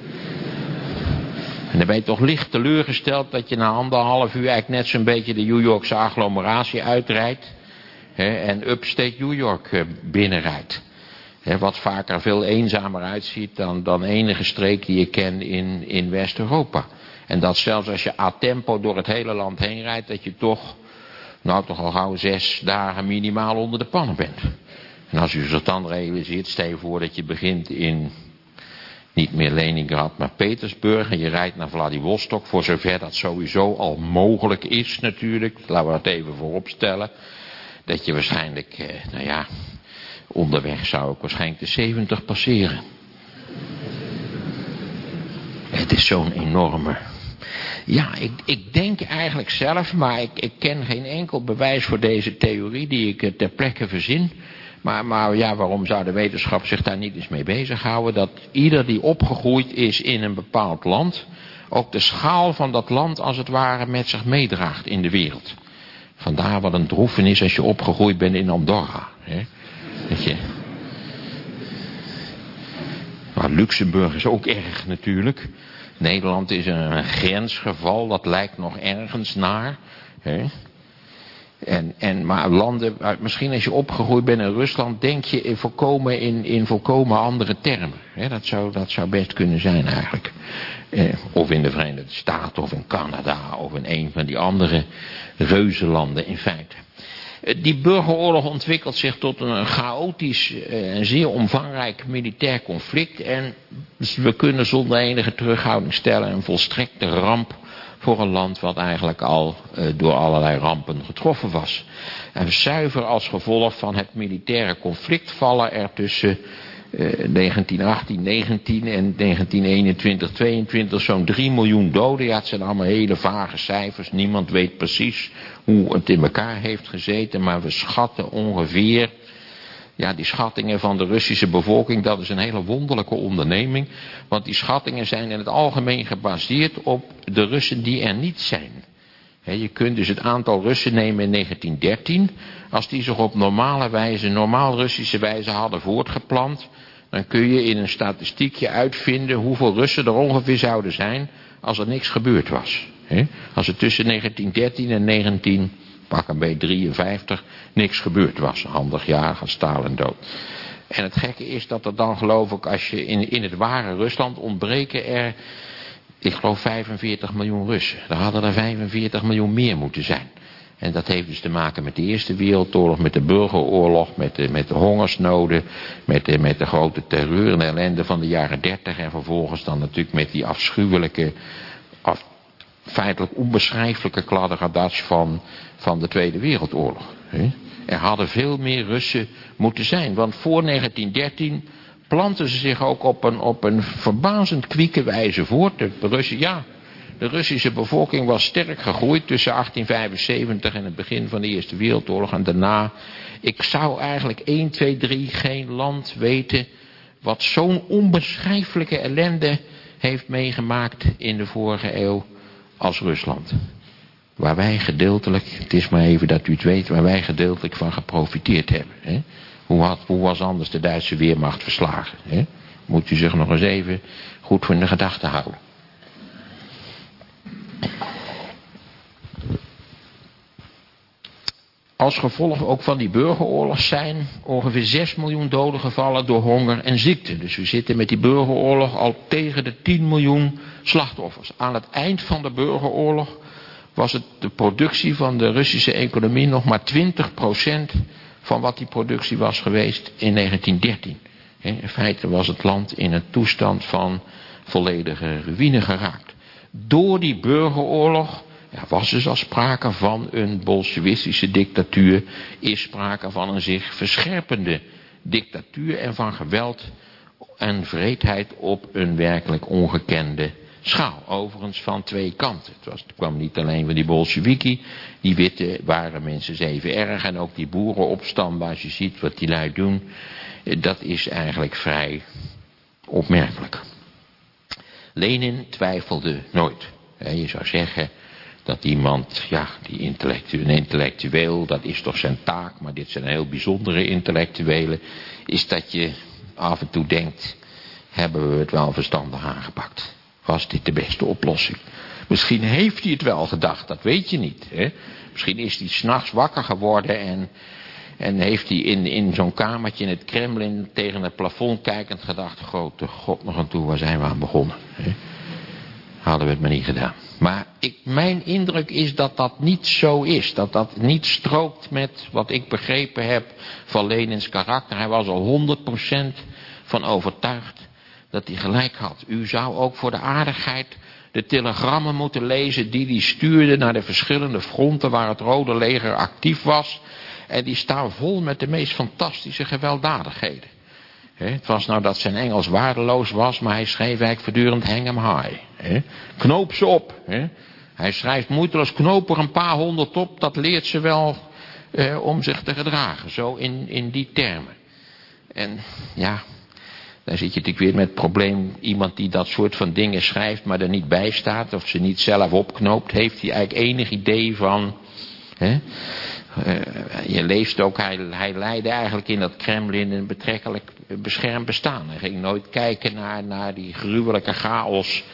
En dan ben je toch licht teleurgesteld dat je na anderhalf uur eigenlijk net zo'n beetje de New Yorkse agglomeratie uitrijdt. Hè, en upstate New York eh, binnenrijdt. Hè, wat vaker veel eenzamer uitziet dan, dan enige streek die je kent in, in West-Europa. En dat zelfs als je a tempo door het hele land heen rijdt, dat je toch, nou toch al gauw zes dagen minimaal onder de pannen bent. En als u zich dan realiseert, stel je voor dat je begint in niet meer Leningrad, maar Petersburg. En je rijdt naar Vladivostok, voor zover dat sowieso al mogelijk is natuurlijk. Laten we dat even voorop stellen. Dat je waarschijnlijk, eh, nou ja, onderweg zou ik waarschijnlijk de 70 passeren. Het is zo'n enorme... Ja, ik, ik denk eigenlijk zelf, maar ik, ik ken geen enkel bewijs voor deze theorie die ik ter plekke verzin... Maar, maar ja, waarom zou de wetenschap zich daar niet eens mee bezighouden? Dat ieder die opgegroeid is in een bepaald land, ook de schaal van dat land als het ware met zich meedraagt in de wereld. Vandaar wat een droeven is als je opgegroeid bent in Andorra. Hè? Je... Maar Luxemburg is ook erg natuurlijk. Nederland is een grensgeval, dat lijkt nog ergens naar. Hè? En, en, maar landen, misschien als je opgegroeid bent in Rusland, denk je in volkomen, in, in volkomen andere termen. dat, zou, dat zou best kunnen zijn eigenlijk. Eh, of in de Verenigde Staten, of in Canada, of in een van die andere reuzenlanden in feite. Die burgeroorlog ontwikkelt zich tot een chaotisch en zeer omvangrijk militair conflict. En we kunnen zonder enige terughouding stellen een volstrekte ramp voor een land wat eigenlijk al door allerlei rampen getroffen was. En zuiver als gevolg van het militaire conflict vallen er tussen 1918, 19 en 1921, 22 zo'n 3 miljoen doden. Ja, het zijn allemaal hele vage cijfers. Niemand weet precies hoe het in elkaar heeft gezeten. Maar we schatten ongeveer... Ja, die schattingen van de Russische bevolking, dat is een hele wonderlijke onderneming. Want die schattingen zijn in het algemeen gebaseerd op de Russen die er niet zijn. je kunt dus het aantal Russen nemen in 1913. Als die zich op normale wijze, normaal Russische wijze hadden voortgeplant dan kun je in een statistiekje uitvinden hoeveel Russen er ongeveer zouden zijn als er niks gebeurd was. Als er tussen 1913 en 19, pak een beetje 53, niks gebeurd was. Handig jaar gaat Stalin dood. En het gekke is dat er dan geloof ik, als je in, in het ware Rusland ontbreken er, ik geloof 45 miljoen Russen. Er hadden er 45 miljoen meer moeten zijn. En dat heeft dus te maken met de Eerste Wereldoorlog, met de burgeroorlog, met de, met de hongersnoden, met de, met de grote terreur en ellende van de jaren dertig. En vervolgens dan natuurlijk met die afschuwelijke, af, feitelijk onbeschrijfelijke kladderadatsch van, van de Tweede Wereldoorlog. Er hadden veel meer Russen moeten zijn, want voor 1913 planten ze zich ook op een, op een verbazend kwieke wijze voort. De Russen, ja, de Russische bevolking was sterk gegroeid tussen 1875 en het begin van de Eerste Wereldoorlog en daarna. Ik zou eigenlijk 1, 2, 3 geen land weten wat zo'n onbeschrijfelijke ellende heeft meegemaakt in de vorige eeuw als Rusland. Waar wij gedeeltelijk, het is maar even dat u het weet, waar wij gedeeltelijk van geprofiteerd hebben. Hè? Hoe, had, hoe was anders de Duitse Weermacht verslagen? Hè? Moet u zich nog eens even goed voor in de gedachten houden. Als gevolg ook van die burgeroorlog zijn ongeveer 6 miljoen doden gevallen door honger en ziekte. Dus we zitten met die burgeroorlog al tegen de 10 miljoen slachtoffers. Aan het eind van de burgeroorlog was het de productie van de Russische economie nog maar 20% van wat die productie was geweest in 1913. In feite was het land in een toestand van volledige ruïne geraakt. Door die burgeroorlog ja, was dus al sprake van een bolsjewistische dictatuur, is sprake van een zich verscherpende dictatuur en van geweld en vreedheid op een werkelijk ongekende schaal. Overigens van twee kanten. Het, was, kwam niet alleen van die Bolsheviki, die witte waren mensen zeven erg en ook die boerenopstand, als je ziet wat die lui doen, dat is eigenlijk vrij opmerkelijk. Lenin twijfelde nooit. Je zou zeggen, dat iemand, ja, die intellectueel, intellectueel, dat is toch zijn taak, maar dit zijn heel bijzondere intellectuelen, is dat je af en toe denkt, hebben we het wel verstandig aangepakt? Was dit de beste oplossing? Misschien heeft hij het wel gedacht, dat weet je niet. Hè? Misschien is hij s'nachts wakker geworden en, en heeft hij in, in zo'n kamertje in het Kremlin tegen het plafond kijkend gedacht, grote god nog aan toe, waar zijn we aan begonnen? Hè? Hadden we het maar niet gedaan. Maar ik, mijn indruk is dat dat niet zo is. Dat dat niet strookt met wat ik begrepen heb van Lenins karakter. Hij was al 100% van overtuigd dat hij gelijk had. U zou ook voor de aardigheid de telegrammen moeten lezen die hij stuurde naar de verschillende fronten waar het Rode Leger actief was. En die staan vol met de meest fantastische gewelddadigheden. Het was nou dat zijn Engels waardeloos was, maar hij schreef eigenlijk voortdurend hang hem high. Knoop ze op. Hij schrijft moeiteloos knoop er een paar honderd op, dat leert ze wel eh, om zich te gedragen. Zo in, in die termen. En ja, dan zit je natuurlijk weer met het probleem, iemand die dat soort van dingen schrijft, maar er niet bij staat, of ze niet zelf opknoopt, heeft hij eigenlijk enig idee van... Uh, je leest ook, hij, leidde eigenlijk in dat Kremlin een betrekkelijk beschermd bestaan. Hij ging nooit kijken naar, naar die gruwelijke chaos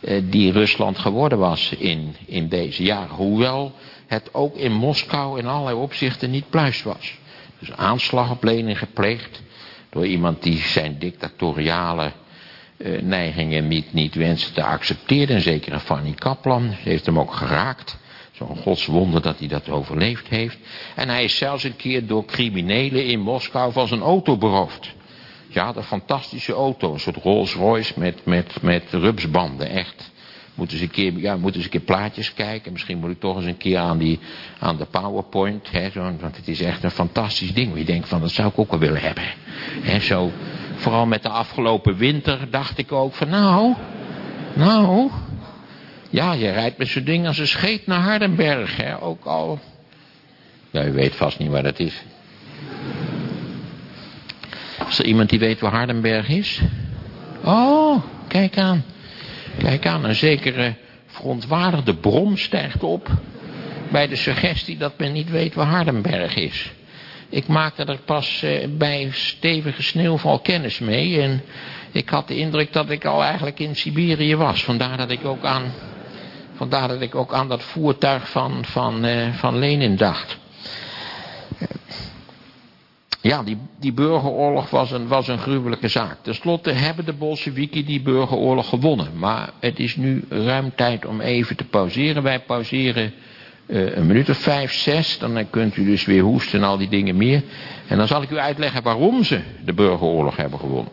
uh, die Rusland geworden was in, in deze jaren. Hoewel het ook in Moskou in allerlei opzichten niet pluis was. Dus aanslag op Lenin gepleegd door iemand die zijn dictatoriale uh, neigingen niet, niet wenste te accepteren. Een zekere Fanny Kaplan heeft hem ook geraakt. Zo'n godswonder dat hij dat overleefd heeft. En hij is zelfs een keer door criminelen in Moskou van zijn auto beroofd. Ja, een fantastische auto. Een soort Rolls Royce met, met, met rupsbanden. Echt. Moeten ze, een keer, ja, moeten ze een keer plaatjes kijken. Misschien moet ik toch eens een keer aan, die, aan de PowerPoint. Hè, want het is echt een fantastisch ding. Je denkt van, dat zou ik ook wel willen hebben. Hè, zo, vooral met de afgelopen winter dacht ik ook van, nou, nou. Ja, je rijdt met zo'n ding als een scheet naar Hardenberg. Hè, ook al. Ja, u weet vast niet waar dat is. Is er iemand die weet waar Hardenberg is? Oh, kijk aan. Kijk aan, een zekere verontwaardigde brom stijgt op bij de suggestie dat men niet weet waar Hardenberg is. Ik maakte er pas eh, bij stevige sneeuwval kennis mee en ik had de indruk dat ik al eigenlijk in Siberië was. Vandaar dat ik ook aan, vandaar dat, ik ook aan dat voertuig van, van, uh, van Lenin dacht. Ja, die, die burgeroorlog was een, was een gruwelijke zaak. Ten slotte hebben de Bolsheviki die burgeroorlog gewonnen. Maar het is nu ruim tijd om even te pauzeren. Wij pauzeren uh, een minuut of vijf, zes. Dan kunt u dus weer hoesten en al die dingen meer. En dan zal ik u uitleggen waarom ze de burgeroorlog hebben gewonnen.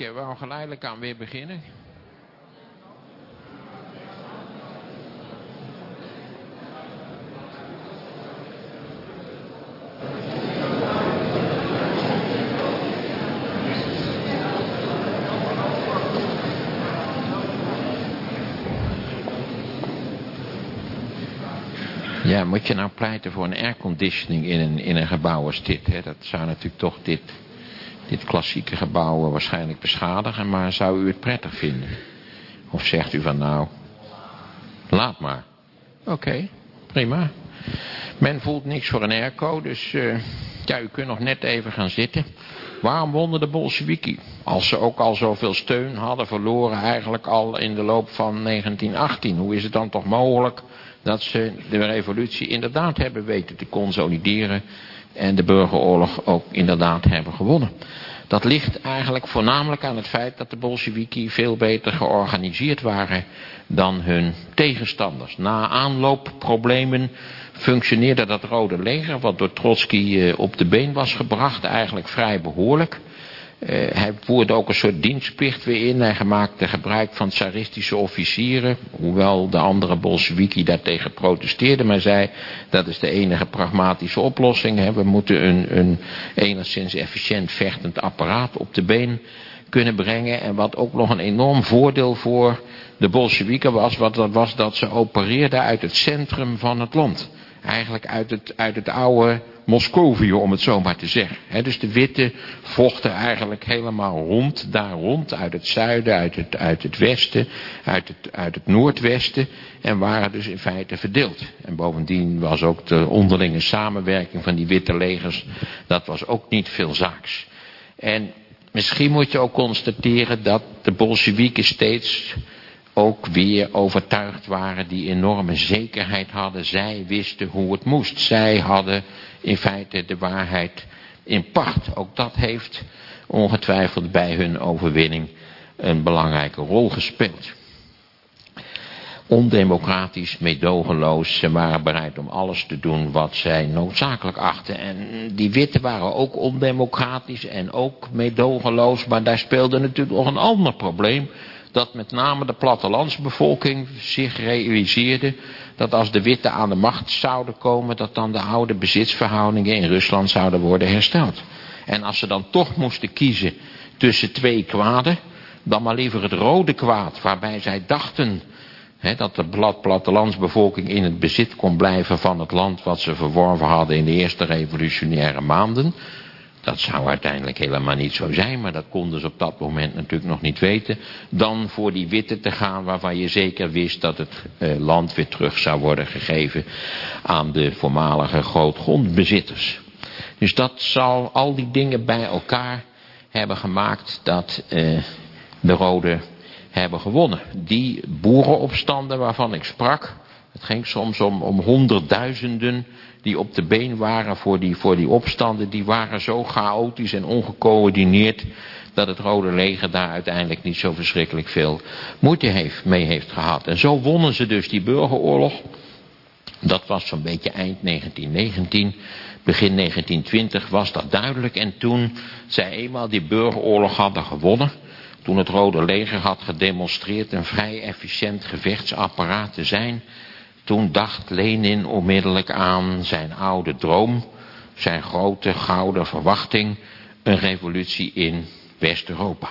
ik wou geleidelijk aan weer beginnen. Ja, moet je nou pleiten voor een airconditioning in een, in een gebouw als dit? Hè? Dat zou natuurlijk toch dit, dit klassieke gebouw waarschijnlijk beschadigen, maar zou u het prettig vinden? Of zegt u van nou, laat maar. Oké, prima. Men voelt niks voor een airco, dus uh, ja, u kunt nog net even gaan zitten. Waarom wonnen de Bolsheviki? Als ze ook al zoveel steun hadden verloren eigenlijk al in de loop van 1918. Hoe is het dan toch mogelijk dat ze de revolutie inderdaad hebben weten te consolideren en de burgeroorlog ook inderdaad hebben gewonnen. Dat ligt eigenlijk voornamelijk aan het feit dat de Bolsheviki veel beter georganiseerd waren dan hun tegenstanders. Na aanloopproblemen functioneerde dat Rode Leger, wat door Trotsky eh, op de been was gebracht, eigenlijk vrij behoorlijk. Uh, hij voerde ook een soort dienstplicht weer in. Hij maakte gebruik van tsaristische officieren. Hoewel de andere Bolsheviki daartegen protesteerden. Maar zei dat is de enige pragmatische oplossing. Hè. We moeten een, een enigszins efficiënt vechtend apparaat op de been kunnen brengen. En wat ook nog een enorm voordeel voor de Bolsjewieken was. Wat dat was dat ze opereerden uit het centrum van het land. Eigenlijk uit het, uit het oude Moscovië, om het zo maar te zeggen. dus de witte vochten eigenlijk helemaal rond, daar rond, uit het zuiden, uit het, uit het westen, uit het, uit het noordwesten. En waren dus in feite verdeeld. En bovendien was ook de onderlinge samenwerking van die witte legers, dat was ook niet veel zaaks. En misschien moet je ook constateren dat de Bolsjewieken steeds ook weer overtuigd waren, die enorme zekerheid hadden. Zij wisten hoe het moest. Zij hadden in feite de waarheid in pacht. Ook dat heeft ongetwijfeld bij hun overwinning een belangrijke rol gespeeld. Ondemocratisch, meedogenloos, ze waren bereid om alles te doen wat zij noodzakelijk achten. En die witte waren ook ondemocratisch en ook meedogenloos, maar daar speelde natuurlijk nog een ander probleem dat met name de plattelandsbevolking zich realiseerde dat als de witte aan de macht zouden komen, dat dan de oude bezitsverhoudingen in Rusland zouden worden hersteld. En als ze dan toch moesten kiezen tussen twee kwaden, dan maar liever het rode kwaad, waarbij zij dachten dat de plattelandsbevolking in het bezit kon blijven van het land wat ze verworven hadden in de eerste revolutionaire maanden. Dat zou uiteindelijk helemaal niet zo zijn, maar dat konden ze op dat moment natuurlijk nog niet weten. Dan voor die witte te gaan waarvan je zeker wist dat het eh, land weer terug zou worden gegeven aan de voormalige grootgrondbezitters. Dus dat zal al die dingen bij elkaar hebben gemaakt dat eh, de Rode hebben gewonnen. Die boerenopstanden waarvan ik sprak, het ging soms om, om honderdduizenden die op de been waren voor die, voor die opstanden, die waren zo chaotisch en ongecoördineerd dat het Rode Leger daar uiteindelijk niet zo verschrikkelijk veel moeite heeft, mee heeft gehad. En zo wonnen ze dus die burgeroorlog. Dat was zo'n beetje eind 1919. Begin 1920 was dat duidelijk. En toen zij eenmaal die burgeroorlog hadden gewonnen. Toen het Rode Leger had gedemonstreerd een vrij efficiënt gevechtsapparaat te zijn toen dacht Lenin onmiddellijk aan zijn oude droom, zijn grote gouden verwachting, een revolutie in West-Europa.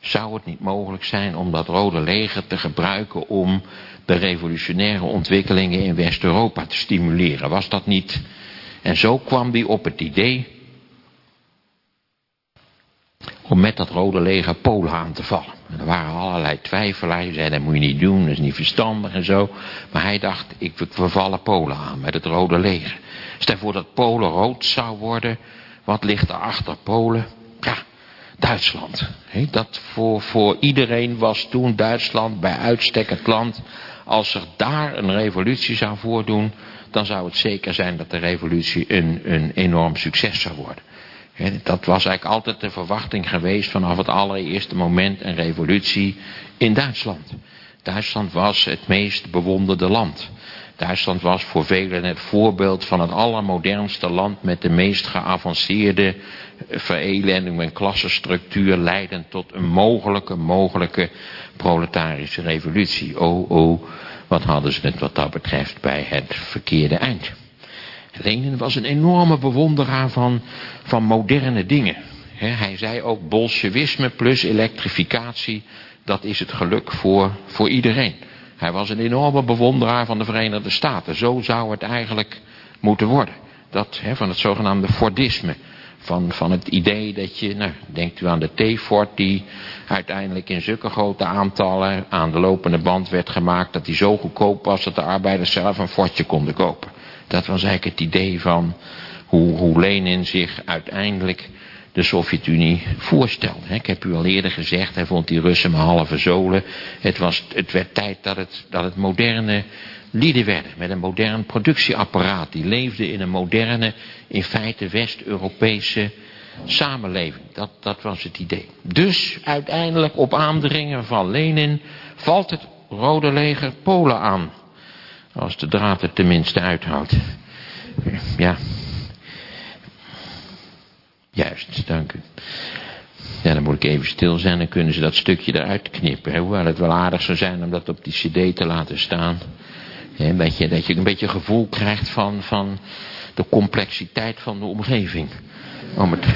Zou het niet mogelijk zijn om dat rode leger te gebruiken om de revolutionaire ontwikkelingen in West-Europa te stimuleren? Was dat niet? En zo kwam hij op het idee om met dat rode leger Polen aan te vallen. En er waren allerlei twijfelaars, die zeiden dat moet je niet doen, dat is niet verstandig en zo. Maar hij dacht, ik vervallen Polen aan met het rode leger. Stel voor dat Polen rood zou worden, wat ligt er achter Polen? Ja, Duitsland. dat voor, voor iedereen was toen Duitsland bij uitstek het land. Als zich daar een revolutie zou voordoen, dan zou het zeker zijn dat de revolutie een, een enorm succes zou worden. Dat was eigenlijk altijd de verwachting geweest vanaf het allereerste moment een revolutie in Duitsland. Duitsland was het meest bewonderde land. Duitsland was voor velen het voorbeeld van het allermodernste land met de meest geavanceerde verelending en klassenstructuur leidend tot een mogelijke, mogelijke proletarische revolutie. Oh, oh, wat hadden ze het wat dat betreft bij het verkeerde eind. Lenin was een enorme bewonderaar van, van moderne dingen. hij zei ook bolsjewisme plus elektrificatie, dat is het geluk voor, voor iedereen. Hij was een enorme bewonderaar van de Verenigde Staten. Zo zou het eigenlijk moeten worden. Dat van het zogenaamde Fordisme. Van, van het idee dat je, nou, denkt u aan de T-Ford die uiteindelijk in zulke grote aantallen aan de lopende band werd gemaakt. Dat die zo goedkoop was dat de arbeiders zelf een Fordje konden kopen. Dat was eigenlijk het idee van hoe, hoe Lenin zich uiteindelijk de Sovjet-Unie voorstelde. Ik heb u al eerder gezegd, hij vond die Russen maar halve zolen. Het, was, het werd tijd dat het, dat het moderne lieden werden. Met een modern productieapparaat. Die leefde in een moderne, in feite West-Europese samenleving. Dat, dat was het idee. Dus uiteindelijk op aandringen van Lenin valt het Rode Leger Polen aan. Als de draad het tenminste uithoudt. Ja. Juist, dank u. Ja, dan moet ik even stil zijn, dan kunnen ze dat stukje eruit knippen. Hè? Hoewel het wel aardig zou zijn om dat op die cd te laten staan. een beetje, dat je een beetje gevoel krijgt van, van de complexiteit van de omgeving. Om het,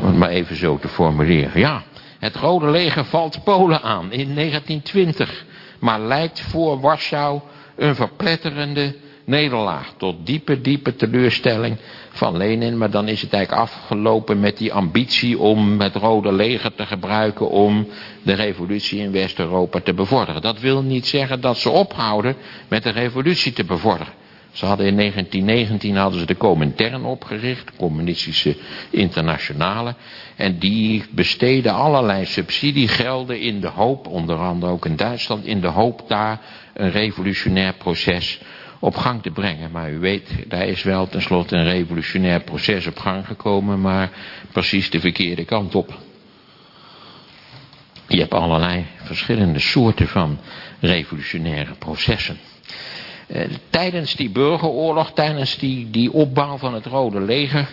om het maar even zo te formuleren. Ja, het Rode Leger valt Polen aan in 1920. Maar lijkt voor Warschau een verpletterende nederlaag. Tot diepe, diepe teleurstelling van Lenin. Maar dan is het eigenlijk afgelopen met die ambitie om het Rode Leger te gebruiken om de revolutie in West-Europa te bevorderen. Dat wil niet zeggen dat ze ophouden met de revolutie te bevorderen. Ze hadden in 1919 hadden ze de Comintern opgericht, communistische internationale. En die besteden allerlei subsidiegelden in de hoop, onder andere ook in Duitsland, in de hoop daar een revolutionair proces op gang te brengen. Maar u weet, daar is wel tenslotte een revolutionair proces op gang gekomen, maar precies de verkeerde kant op. Je hebt allerlei verschillende soorten van revolutionaire processen. Eh, tijdens die burgeroorlog, tijdens die, die opbouw van het Rode Leger,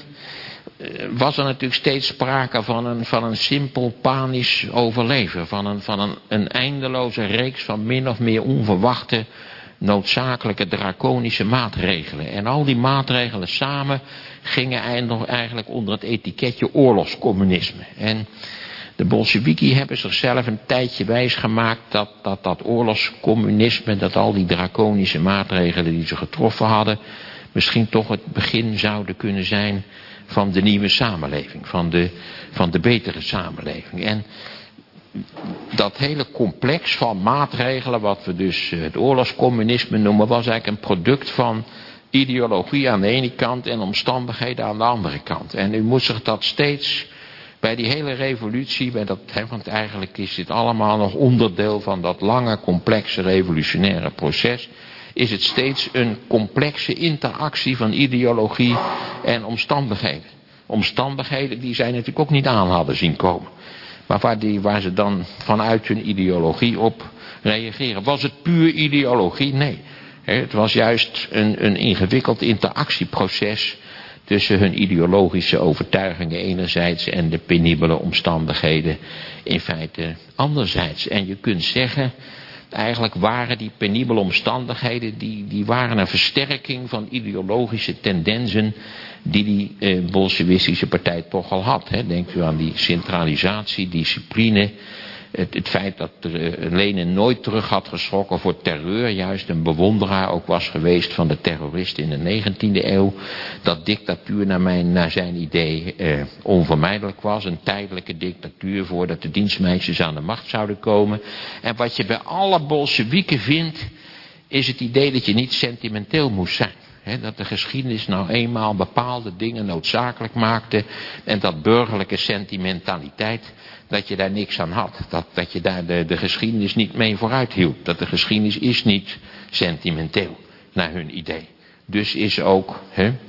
eh, was er natuurlijk steeds sprake van een, van een simpel panisch overleven. Van, een, van een, een eindeloze reeks van min of meer onverwachte noodzakelijke draconische maatregelen. En al die maatregelen samen gingen eigenlijk onder het etiketje oorlogscommunisme. En de Bolsheviki hebben zichzelf een tijdje wijsgemaakt dat, dat dat oorlogscommunisme, dat al die draconische maatregelen die ze getroffen hadden, misschien toch het begin zouden kunnen zijn van de nieuwe samenleving, van de, van de betere samenleving. En dat hele complex van maatregelen, wat we dus het oorlogscommunisme noemen, was eigenlijk een product van ideologie aan de ene kant en omstandigheden aan de andere kant. En u moet zich dat steeds bij die hele revolutie, bij dat, want eigenlijk is dit allemaal nog onderdeel van dat lange, complexe revolutionaire proces, is het steeds een complexe interactie van ideologie en omstandigheden. Omstandigheden die zij natuurlijk ook niet aan hadden zien komen. Maar waar, die, ze dan vanuit hun ideologie op reageren. Was het puur ideologie? Nee. Het was juist een, een ingewikkeld interactieproces tussen hun ideologische overtuigingen enerzijds en de penibele omstandigheden in feite anderzijds. En je kunt zeggen, eigenlijk waren die penibele omstandigheden, die, die waren een versterking van ideologische tendensen die die eh, bolsjewistische partij toch al had. Hè. Denkt u aan die centralisatie, discipline, het, feit dat uh, Lenin nooit terug had geschrokken voor terreur, juist een bewonderaar ook was geweest van de terroristen in de 19e eeuw, dat dictatuur naar, mijn, naar zijn idee uh, onvermijdelijk was, een tijdelijke dictatuur voordat de dienstmeisjes aan de macht zouden komen. En wat je bij alle Bolsjewieken vindt, is het idee dat je niet sentimenteel moest zijn dat de geschiedenis nou eenmaal bepaalde dingen noodzakelijk maakte. En dat burgerlijke sentimentaliteit, dat je daar niks aan had. Dat, dat je daar de, de geschiedenis niet mee vooruit hield. Dat de geschiedenis is niet sentimenteel, naar hun idee. Dus is ook,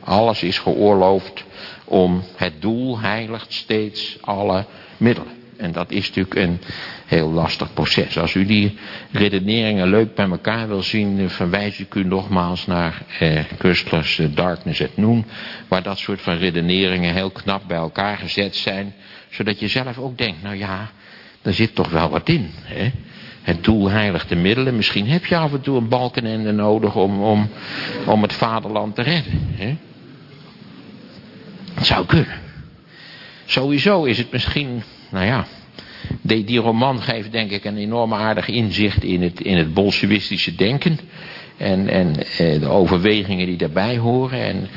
alles is geoorloofd om het doel heiligt steeds alle middelen. En dat is natuurlijk een heel lastig proces. Als u die redeneringen leuk bij elkaar wil zien, verwijs ik u nogmaals naar eh, Kustlers eh, Darkness at Noon, waar dat soort van redeneringen heel knap bij elkaar gezet zijn, zodat je zelf ook denkt, nou ja, daar zit toch wel wat in. Hè? Het doel heiligt de middelen. Misschien heb je af en toe een balkenende nodig om, om, om het vaderland te redden. Hè? Het zou kunnen. Sowieso is het misschien, nou ja, die, die roman geeft denk ik een enorm aardig inzicht in het, in het bolsjewistische denken. En, en eh, de overwegingen die daarbij horen. En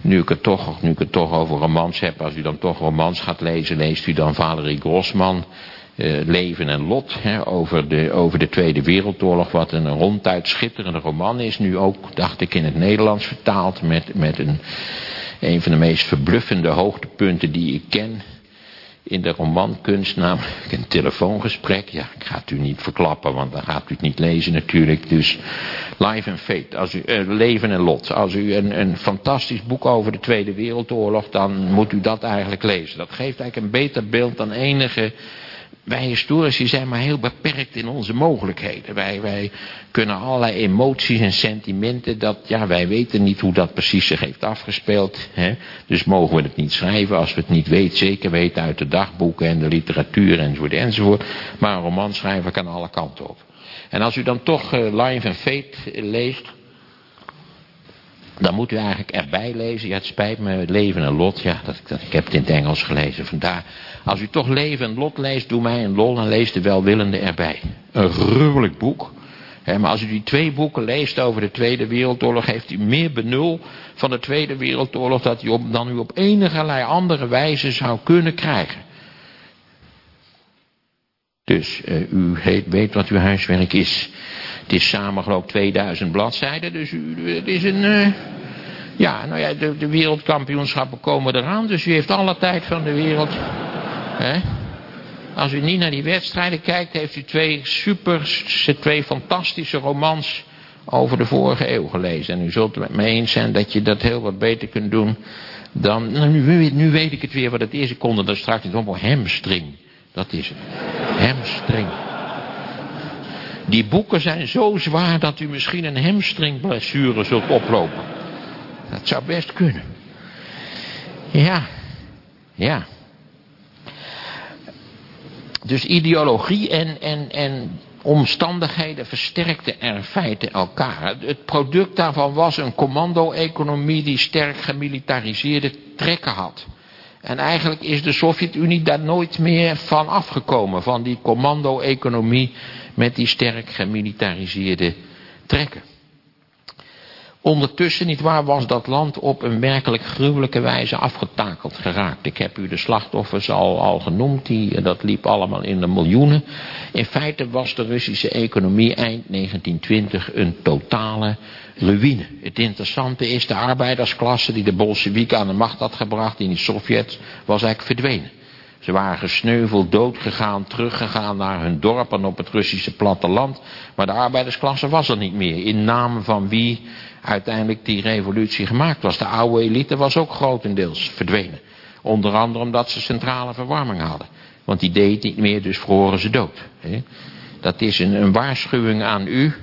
nu ik, het toch, nu ik het toch over romans heb, als u dan toch romans gaat lezen, leest u dan Valerie Grossman. Eh, leven en lot hè, over, de, over de Tweede Wereldoorlog, wat een ronduit schitterende roman is. Nu ook, dacht ik, in het Nederlands vertaald met, met een, een van de meest verbluffende hoogtepunten die ik ken in de romankunst, namelijk een telefoongesprek. Ja, ik ga het u niet verklappen, want dan gaat u het niet lezen natuurlijk. Dus Life and Fate, als u, uh, Leven en Lot. Als u een, een fantastisch boek over de Tweede Wereldoorlog, dan moet u dat eigenlijk lezen. Dat geeft eigenlijk een beter beeld dan enige wij historici zijn maar heel beperkt in onze mogelijkheden. Wij, wij kunnen allerlei emoties en sentimenten, dat, ja, wij weten niet hoe dat precies zich heeft afgespeeld. Hè? Dus mogen we het niet schrijven als we het niet weten, zeker weten uit de dagboeken en de literatuur enzovoort enzovoort. Maar een romanschrijver kan alle kanten op. En als u dan toch uh, Life and Fate leest, dan moet u eigenlijk erbij lezen. Ja, het spijt me, Leven en Lot. Ja, dat, dat, ik heb het in het Engels gelezen. Vandaar, als u toch Leven en Lot leest, doe mij een lol en lees de welwillende erbij. Een gruwelijk boek. maar als u die twee boeken leest over de Tweede Wereldoorlog, heeft u meer benul van de Tweede Wereldoorlog dat u dan u op enige andere wijze zou kunnen krijgen. Dus uh, u weet wat uw huiswerk is. Het is samen geloof ik 2000 bladzijden, dus u, het is een... Uh, ja, nou ja, de, wereldkampioenschappen komen eraan, dus u heeft alle tijd van de wereld. Als u niet naar die wedstrijden kijkt, heeft u twee super, twee fantastische romans over de vorige eeuw gelezen. En u zult het met me eens zijn dat je dat heel wat beter kunt doen dan... Nou, nu, nu weet ik het weer wat het is. Ik kon er straks niet op. Hamstring. Dat is het. Hamstring. Die boeken zijn zo zwaar dat u misschien een hamstringblessure zult oplopen. Dat zou best kunnen. Ja, ja. Dus ideologie en, en, en omstandigheden versterkten er feiten elkaar. Het product daarvan was een commando-economie die sterk gemilitariseerde trekken had. En eigenlijk is de Sovjet-Unie daar nooit meer van afgekomen, van die commando-economie met die sterk gemilitariseerde trekken. Ondertussen, niet waar, was dat land op een werkelijk gruwelijke wijze afgetakeld geraakt. Ik heb u de slachtoffers al, genoemd, die, dat liep allemaal in de miljoenen. In feite was de Russische economie eind 1920 een totale ruïne. Het interessante is, de arbeidersklasse die de Bolsjewieken aan de macht had gebracht in die Sovjet, was eigenlijk verdwenen. Ze waren gesneuveld, doodgegaan, teruggegaan naar hun dorpen op het Russische platteland. Maar de arbeidersklasse was er niet meer. In naam van wie uiteindelijk die revolutie gemaakt was. De oude elite was ook grotendeels verdwenen. Onder andere omdat ze centrale verwarming hadden. Want die deed niet meer, dus verhoren ze dood. Dat is een, een waarschuwing aan u.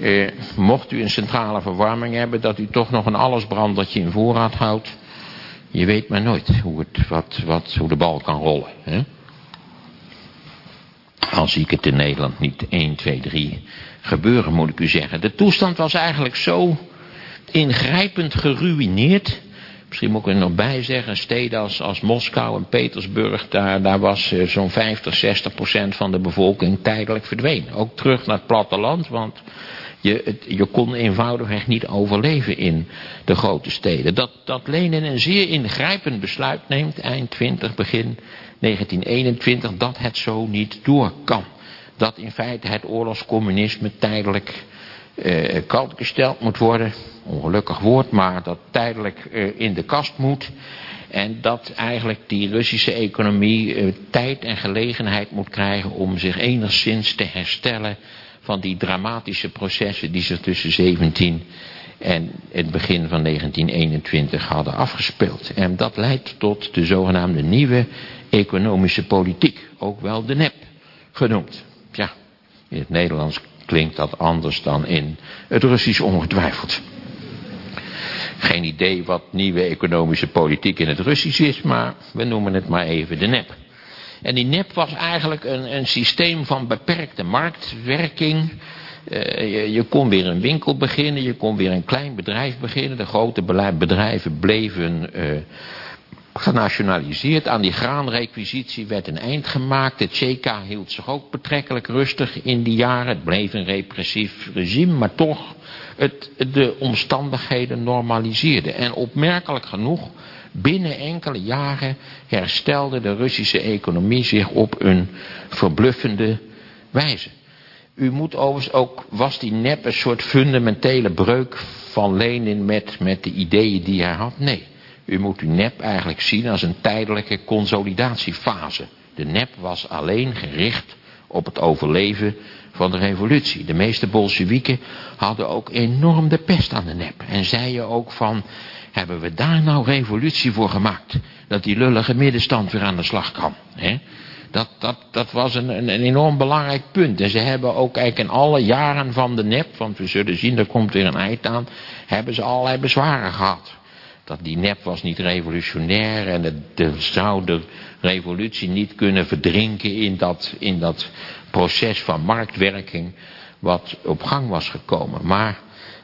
Eh, mocht u een centrale verwarming hebben, dat u toch nog een allesbrandertje in voorraad houdt. Je weet maar nooit hoe, het, wat, wat, de bal kan rollen. Hè? Al zie ik het in Nederland niet 1, 2, 3 gebeuren, moet ik u zeggen. De toestand was eigenlijk zo ingrijpend geruineerd. Misschien moet ik er nog bij zeggen, steden als, als Moskou en Petersburg, daar, daar was uh, zo'n 50, 60 procent van de bevolking tijdelijk verdwenen. Ook terug naar het platteland, want je, je kon eenvoudigweg niet overleven in de grote steden. Dat, dat Lenin een zeer ingrijpend besluit neemt, eind 20, begin 1921, dat het zo niet door kan. Dat in feite het oorlogscommunisme tijdelijk eh, koud gesteld moet worden. Ongelukkig woord, maar dat tijdelijk eh, in de kast moet. En dat eigenlijk die Russische economie eh, tijd en gelegenheid moet krijgen om zich enigszins te herstellen van die dramatische processen die zich tussen 17 en het begin van 1921 hadden afgespeeld. En dat leidt tot de zogenaamde nieuwe economische politiek, ook wel de nep genoemd. In het Nederlands klinkt dat anders dan in het Russisch ongetwijfeld. Geen idee wat nieuwe economische politiek in het Russisch is, maar we noemen het maar even de nep. En die nep was eigenlijk een, een systeem van beperkte marktwerking. Uh, je, kon weer een winkel beginnen, je kon weer een klein bedrijf beginnen. De grote bedrijven bleven uh, genationaliseerd. Aan die graanrequisitie werd een eind gemaakt. De Tsjeka hield zich ook betrekkelijk rustig in die jaren. Het bleef een repressief regime, maar toch het, de omstandigheden normaliseerde. En opmerkelijk genoeg, binnen enkele jaren herstelde de Russische economie zich op een verbluffende wijze. U moet overigens ook, was die nep een soort fundamentele breuk van Lenin met, met de ideeën die hij had? Nee. U moet uw nep eigenlijk zien als een tijdelijke consolidatiefase. De nep was alleen gericht op het overleven van de revolutie. De meeste Bolsjewieken hadden ook enorm de pest aan de nep. En zeiden ook van, hebben we daar nou revolutie voor gemaakt? Dat die lullige middenstand weer aan de slag kan. Hè? Dat, dat, dat was een, een, een, enorm belangrijk punt. En ze hebben ook eigenlijk in alle jaren van de nep, want we zullen zien, er komt weer een eind aan, hebben ze allerlei bezwaren gehad dat die nep was niet revolutionair en de, de, zou de revolutie niet kunnen verdrinken in dat, in dat proces van marktwerking wat op gang was gekomen. Maar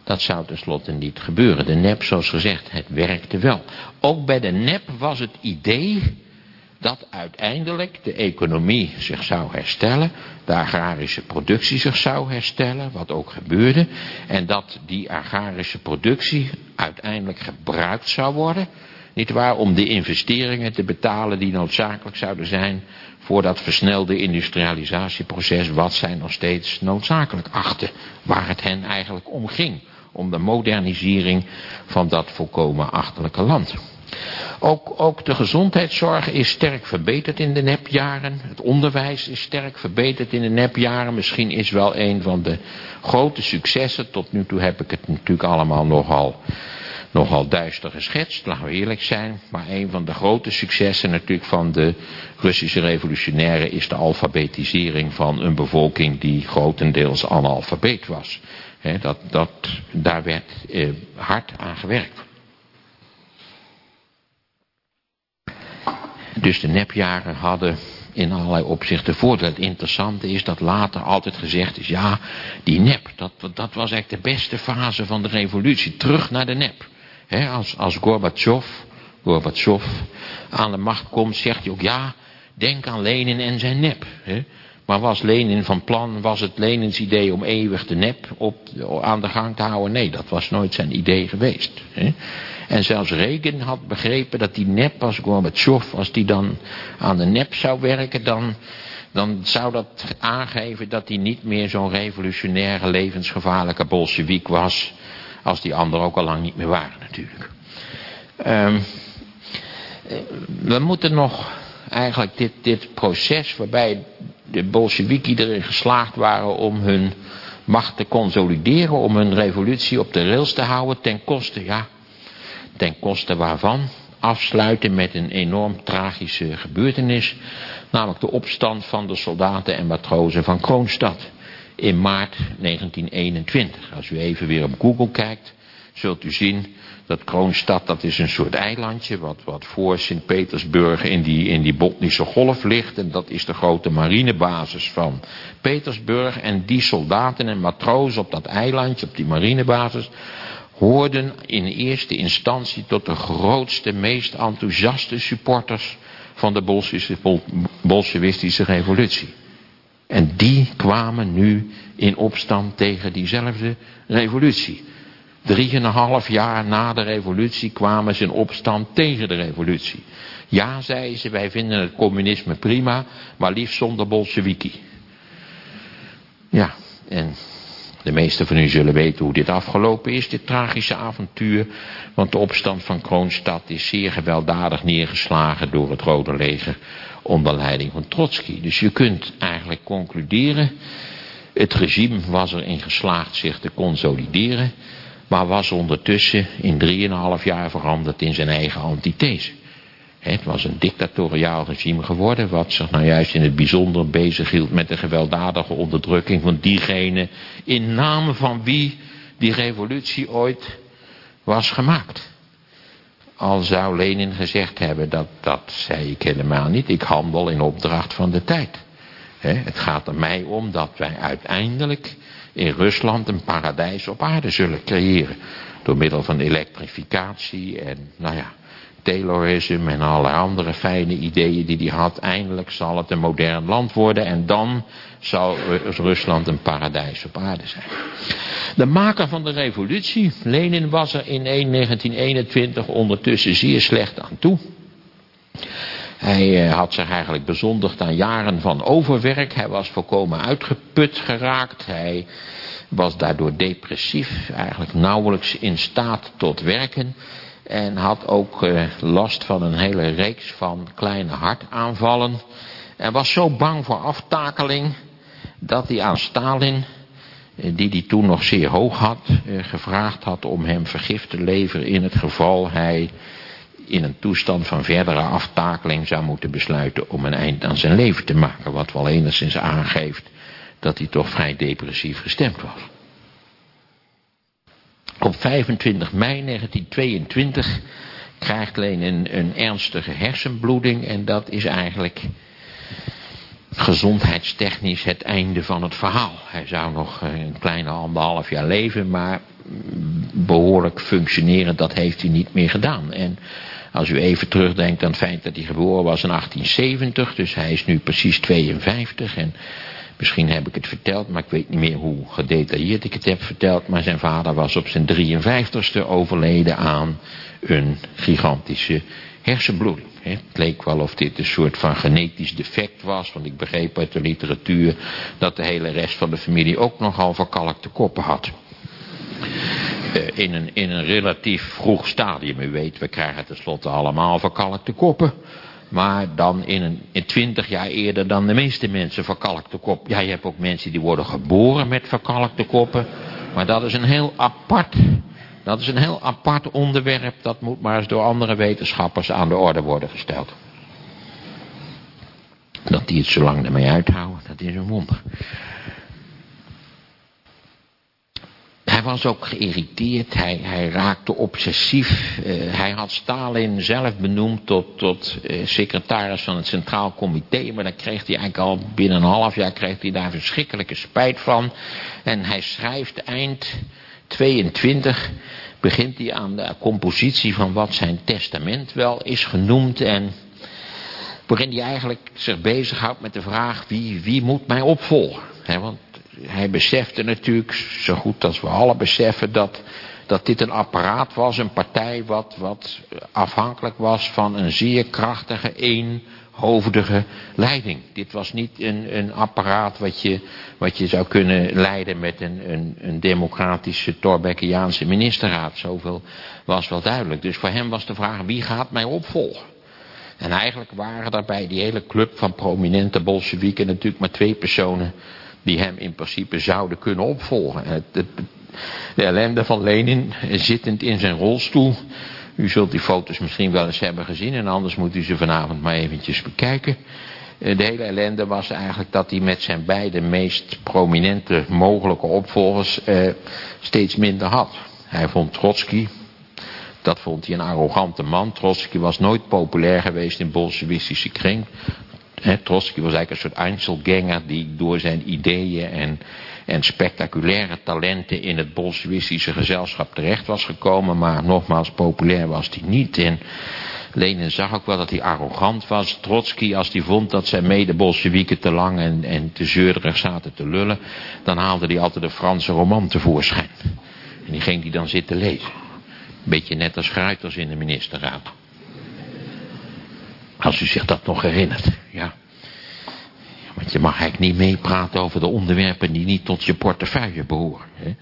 dat zou tenslotte niet gebeuren. De nep, zoals gezegd, het werkte wel. Ook bij de nep was het idee dat uiteindelijk de economie zich zou herstellen, de agrarische productie zich zou herstellen, wat ook gebeurde, en dat die agrarische productie uiteindelijk gebruikt zou worden, niet waar, om de investeringen te betalen die noodzakelijk zouden zijn voor dat versnelde industrialisatieproces, wat zij nog steeds noodzakelijk achten, waar het hen eigenlijk om ging, om de modernisering van dat volkomen achterlijke land. Ook, ook de gezondheidszorg is sterk verbeterd in de nepjaren. Het onderwijs is sterk verbeterd in de nepjaren. Misschien is wel een van de grote successen. Tot nu toe heb ik het natuurlijk allemaal nogal, nogal duister geschetst. Laten we eerlijk zijn. Maar een van de grote successen natuurlijk van de Russische revolutionairen is de alfabetisering van een bevolking die grotendeels analfabeet was. dat, dat, daar werd eh, hard aan gewerkt. Dus de nepjaren hadden in allerlei opzichten voordeel. Het interessante is dat later altijd gezegd is, ja, die nep, dat, dat was eigenlijk de beste fase van de revolutie. Terug naar de nep. als, als Gorbachev, Gorbachev aan de macht komt, zegt hij ook, ja, denk aan Lenin en zijn nep. Maar was Lenin van plan, was het Lenins idee om eeuwig de nep op, aan de gang te houden? Nee, dat was nooit zijn idee geweest. En zelfs Reagan had begrepen dat die nep als Gorbachev, als die dan aan de nep zou werken, dan, dan zou dat aangeven dat hij niet meer zo'n revolutionaire, levensgevaarlijke bolsjewiek was, als die anderen ook al lang niet meer waren natuurlijk. Um, we moeten nog eigenlijk dit, dit proces waarbij de Bolsheviki erin geslaagd waren om hun macht te consolideren, om hun revolutie op de rails te houden, ten koste, ja, ten koste waarvan afsluiten met een enorm tragische gebeurtenis, namelijk de opstand van de soldaten en matrozen van Kroonstad in maart 1921. Als u even weer op Google kijkt, zult u zien dat Kroonstad, dat is een soort eilandje wat, wat voor Sint-Petersburg in die, in die Botnische golf ligt. En dat is de grote marinebasis van Petersburg. En die soldaten en matrozen op dat eilandje, op die marinebasis, hoorden in eerste instantie tot de grootste, meest enthousiaste supporters van de bolsjewistische revolutie. En die kwamen nu in opstand tegen diezelfde revolutie. Drieënhalf jaar na de revolutie kwamen ze in opstand tegen de revolutie. Ja, zeiden ze, wij vinden het communisme prima, maar liefst zonder bolsheviki. Ja, en de meesten van u zullen weten hoe dit afgelopen is, dit tragische avontuur. Want de opstand van Kroonstad is zeer gewelddadig neergeslagen door het Rode Leger onder leiding van Trotsky. Dus je kunt eigenlijk concluderen, het regime was erin geslaagd zich te consolideren maar was ondertussen in 3,5 jaar veranderd in zijn eigen antithese. Het was een dictatoriaal regime geworden, wat zich nou juist in het bijzonder bezig hield met de gewelddadige onderdrukking van diegenen in naam van wie die revolutie ooit was gemaakt. Al zou Lenin gezegd hebben, dat, dat zei ik helemaal niet, ik handel in opdracht van de tijd. het gaat er mij om dat wij uiteindelijk in Rusland een paradijs op aarde zullen creëren. Door middel van elektrificatie en nou ja, Taylorisme en alle andere fijne ideeën die hij had. Eindelijk zal het een modern land worden en dan zal Rusland een paradijs op aarde zijn. De maker van de revolutie, Lenin, was er in 1921 ondertussen zeer slecht aan toe. Hij eh, had zich eigenlijk bezondigd aan jaren van overwerk. Hij was volkomen uitgeput geraakt. Hij was daardoor depressief, eigenlijk nauwelijks in staat tot werken. En had ook uh, last van een hele reeks van kleine hartaanvallen. En was zo bang voor aftakeling dat hij aan Stalin, uh, die hij toen nog zeer hoog had, gevraagd had om hem vergif te leveren in het geval hij in een toestand van verdere aftakeling zou moeten besluiten om een eind aan zijn leven te maken. Wat wel enigszins aangeeft dat hij toch vrij depressief gestemd was. Op 25 mei 1922 krijgt Lenin een ernstige hersenbloeding en dat is eigenlijk gezondheidstechnisch het einde van het verhaal. Hij zou nog een kleine anderhalf jaar leven, maar behoorlijk functioneren, dat heeft hij niet meer gedaan. En als u even terugdenkt aan het feit dat hij geboren was in 1870, dus hij is nu precies 52 en Misschien heb ik het verteld, maar ik weet niet meer hoe gedetailleerd ik het heb verteld. Maar zijn vader was op zijn 53ste overleden aan een gigantische hersenbloeding. Het leek wel of dit een soort van genetisch defect was. Want ik begreep uit de literatuur dat de hele rest van de familie ook nogal verkalkte koppen had. Uh, in, een, in een relatief vroeg stadium. U weet, we krijgen tenslotte allemaal verkalkte koppen. Maar dan in, een, in twintig jaar eerder dan de meeste mensen verkalkte kop. Ja, je hebt ook mensen die worden geboren met verkalkte koppen. Maar dat is een heel apart, dat is een heel apart onderwerp. Dat moet maar eens door andere wetenschappers aan de orde worden gesteld. Dat die het zo lang ermee uithouden, dat is een wonder. Hij was ook geïrriteerd, hij, hij raakte obsessief. Uh, hij had Stalin zelf benoemd tot, tot uh, secretaris van het Centraal Comité. Maar dan kreeg hij eigenlijk al binnen een half jaar kreeg hij daar verschrikkelijke spijt van. En hij schrijft eind 22 begint hij aan de compositie van wat zijn testament wel is genoemd. En waarin hij eigenlijk zich bezighoudt met de vraag wie, wie moet mij opvolgen. He, want hij besefte natuurlijk, zo goed als we alle beseffen, dat, dat dit een apparaat was, een partij wat, wat afhankelijk was van een zeer krachtige, eenhoofdige leiding. Dit was niet een, een apparaat wat je, wat je zou kunnen leiden met een, een, democratische Torbeckiaanse ministerraad. Zoveel was wel duidelijk. Dus voor hem was de vraag, wie gaat mij opvolgen? En eigenlijk waren er bij die hele club van prominente Bolsjewieken natuurlijk maar twee personen die hem in principe zouden kunnen opvolgen. de ellende van Lenin zittend in zijn rolstoel. U zult die foto's misschien wel eens hebben gezien en anders moet u ze vanavond maar eventjes bekijken. Eh, de hele ellende was eigenlijk dat hij met zijn beide meest prominente mogelijke opvolgers eh, steeds minder had. Hij vond Trotsky, dat vond hij een arrogante man. Trotsky was nooit populair geweest in bolsjewistische kring. He, Trotsky was eigenlijk een soort Einzelganger die door zijn ideeën en, en spectaculaire talenten in het bolsjewistische gezelschap terecht was gekomen. Maar nogmaals, populair was hij niet. En Lenin zag ook wel dat hij arrogant was. Trotsky, als hij vond dat zijn mede-bolsjewieken te lang en, en te zeurderig zaten te lullen, dan haalde hij altijd een Franse roman tevoorschijn. En die ging hij dan zitten lezen. Beetje net als Gruiters in de ministerraad. Als u zich dat nog herinnert, ja. Want je mag eigenlijk niet meepraten over de onderwerpen die niet tot je portefeuille behoren. Hè?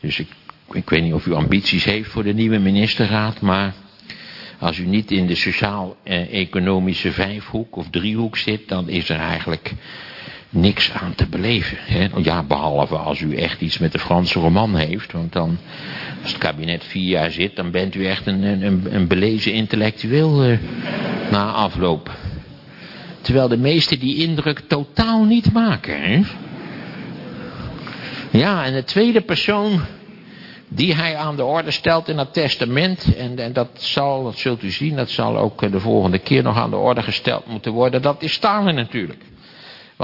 Dus ik, ik weet niet of u ambities heeft voor de nieuwe ministerraad, maar als u niet in de sociaal-economische vijfhoek of driehoek zit, dan is er eigenlijk niks aan te beleven. Hè? Ja, behalve als u echt iets met de Franse roman heeft. Want dan, als het kabinet vier jaar zit, dan bent u echt een, een, een belezen intellectueel uh, na afloop. Terwijl de meesten die indruk totaal niet maken. Hè? Ja, en de tweede persoon die hij aan de orde stelt in het testament. En, en, dat zal, dat zult u zien, dat zal ook de volgende keer nog aan de orde gesteld moeten worden. Dat is Stalin natuurlijk.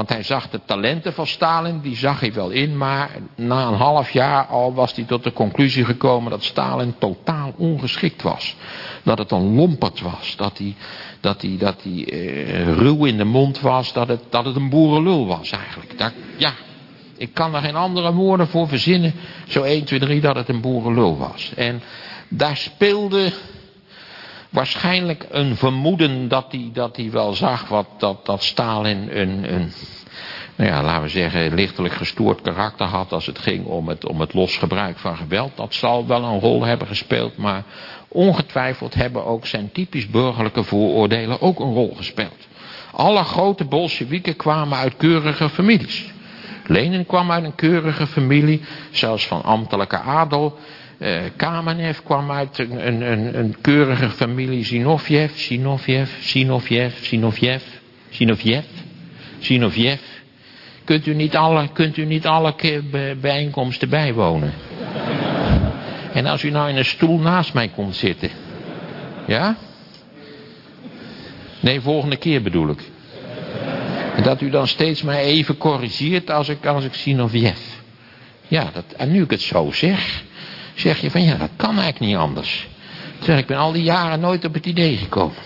Want hij zag de talenten van Stalin, die zag hij wel in, maar na een half jaar al was hij tot de conclusie gekomen dat Stalin totaal ongeschikt was. Dat het een lompert was, dat hij, dat hij, dat hij uh, ruw in de mond was, dat het, dat het een boerenlul was eigenlijk. Dat, ja, ik kan er geen andere woorden voor verzinnen, zo 1, 2, 3, dat het een boerenlul was. En daar speelde waarschijnlijk een vermoeden dat hij, dat wel zag wat, dat, dat Stalin een, een, nou ja, laten we zeggen, lichtelijk gestoord karakter had als het ging om het, om het los gebruik van geweld. Dat zal wel een rol hebben gespeeld, maar ongetwijfeld hebben ook zijn typisch burgerlijke vooroordelen ook een rol gespeeld. Alle grote Bolsjewieken kwamen uit keurige families. Lenin kwam uit een keurige familie, zelfs van ambtelijke adel. Uh, Kamenev kwam uit een, een, een, keurige familie. Zinoviev, Zinoviev, Zinoviev, Zinoviev, Zinoviev, Zinoviev. Kunt u niet alle, kunt u niet alle bijeenkomsten bijwonen? En als u nou in een stoel naast mij komt zitten. Ja? Nee, volgende keer bedoel ik. En dat u dan steeds maar even corrigeert als ik, als ik Zinoviev. Ja, dat, en nu ik het zo zeg zeg je van ja, dat kan eigenlijk niet anders. Zeg, ik ben al die jaren nooit op het idee gekomen.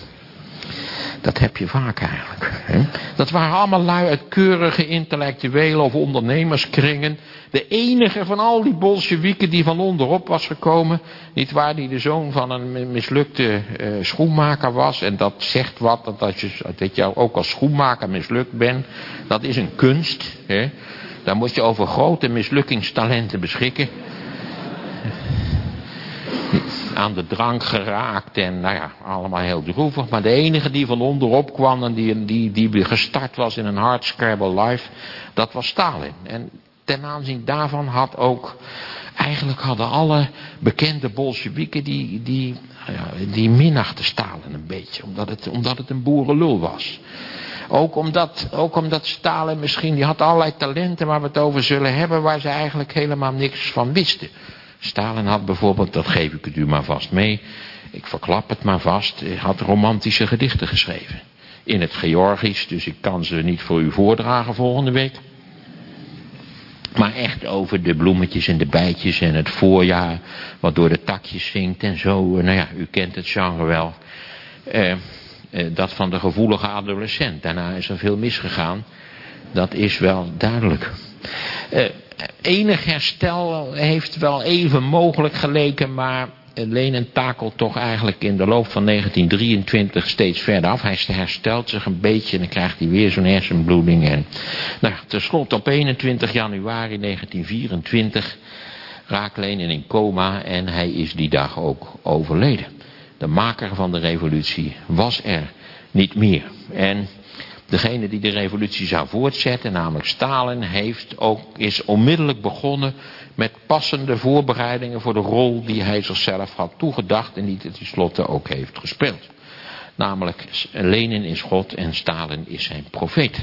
Dat heb je vaak eigenlijk. Hè? Dat waren allemaal lui uit keurige intellectuelen of ondernemerskringen. De enige van al die bolsjewieken die van onderop was gekomen. Niet waar, die de zoon van een mislukte uh, schoenmaker was. En dat zegt wat, dat, als je, dat je ook als schoenmaker mislukt bent. Dat is een kunst. Hè? Daar moet je over grote mislukkingstalenten beschikken aan de drank geraakt en nou ja, allemaal heel droevig. Maar de enige die van onderop kwam en die, die, die gestart was in een hard scrabble life, dat was Stalin. En ten aanzien daarvan had ook, eigenlijk hadden alle bekende Bolsjewieken die, die, ja, die minachten Stalin een beetje, omdat het, omdat het een boerenlul was. Ook omdat, ook omdat Stalin misschien, die had allerlei talenten waar we het over zullen hebben, waar ze eigenlijk helemaal niks van wisten. Stalin had bijvoorbeeld, dat geef ik het u maar vast mee, ik verklap het maar vast, had romantische gedichten geschreven. In het Georgisch, dus ik kan ze niet voor u voordragen volgende week. Maar echt over de bloemetjes en de bijtjes en het voorjaar, wat door de takjes zingt en zo. Nou ja, u kent het genre wel. Eh, eh, dat van de gevoelige adolescent. Daarna is er veel misgegaan. Dat is wel duidelijk. Eh, enig herstel heeft wel even mogelijk geleken, maar Lenin takelt toch eigenlijk in de loop van 1923 steeds verder af. Hij herstelt zich een beetje en dan krijgt hij weer zo'n hersenbloeding. En, nou, tenslotte op 21 januari 1924 raakt Lenin in coma en hij is die dag ook overleden. De maker van de revolutie was er niet meer. En Degene die de revolutie zou voortzetten, namelijk Stalin, heeft ook, is onmiddellijk begonnen met passende voorbereidingen voor de rol die hij zichzelf had toegedacht en die hij tenslotte ook heeft gespeeld. Namelijk Lenin is God en Stalin is zijn profeet.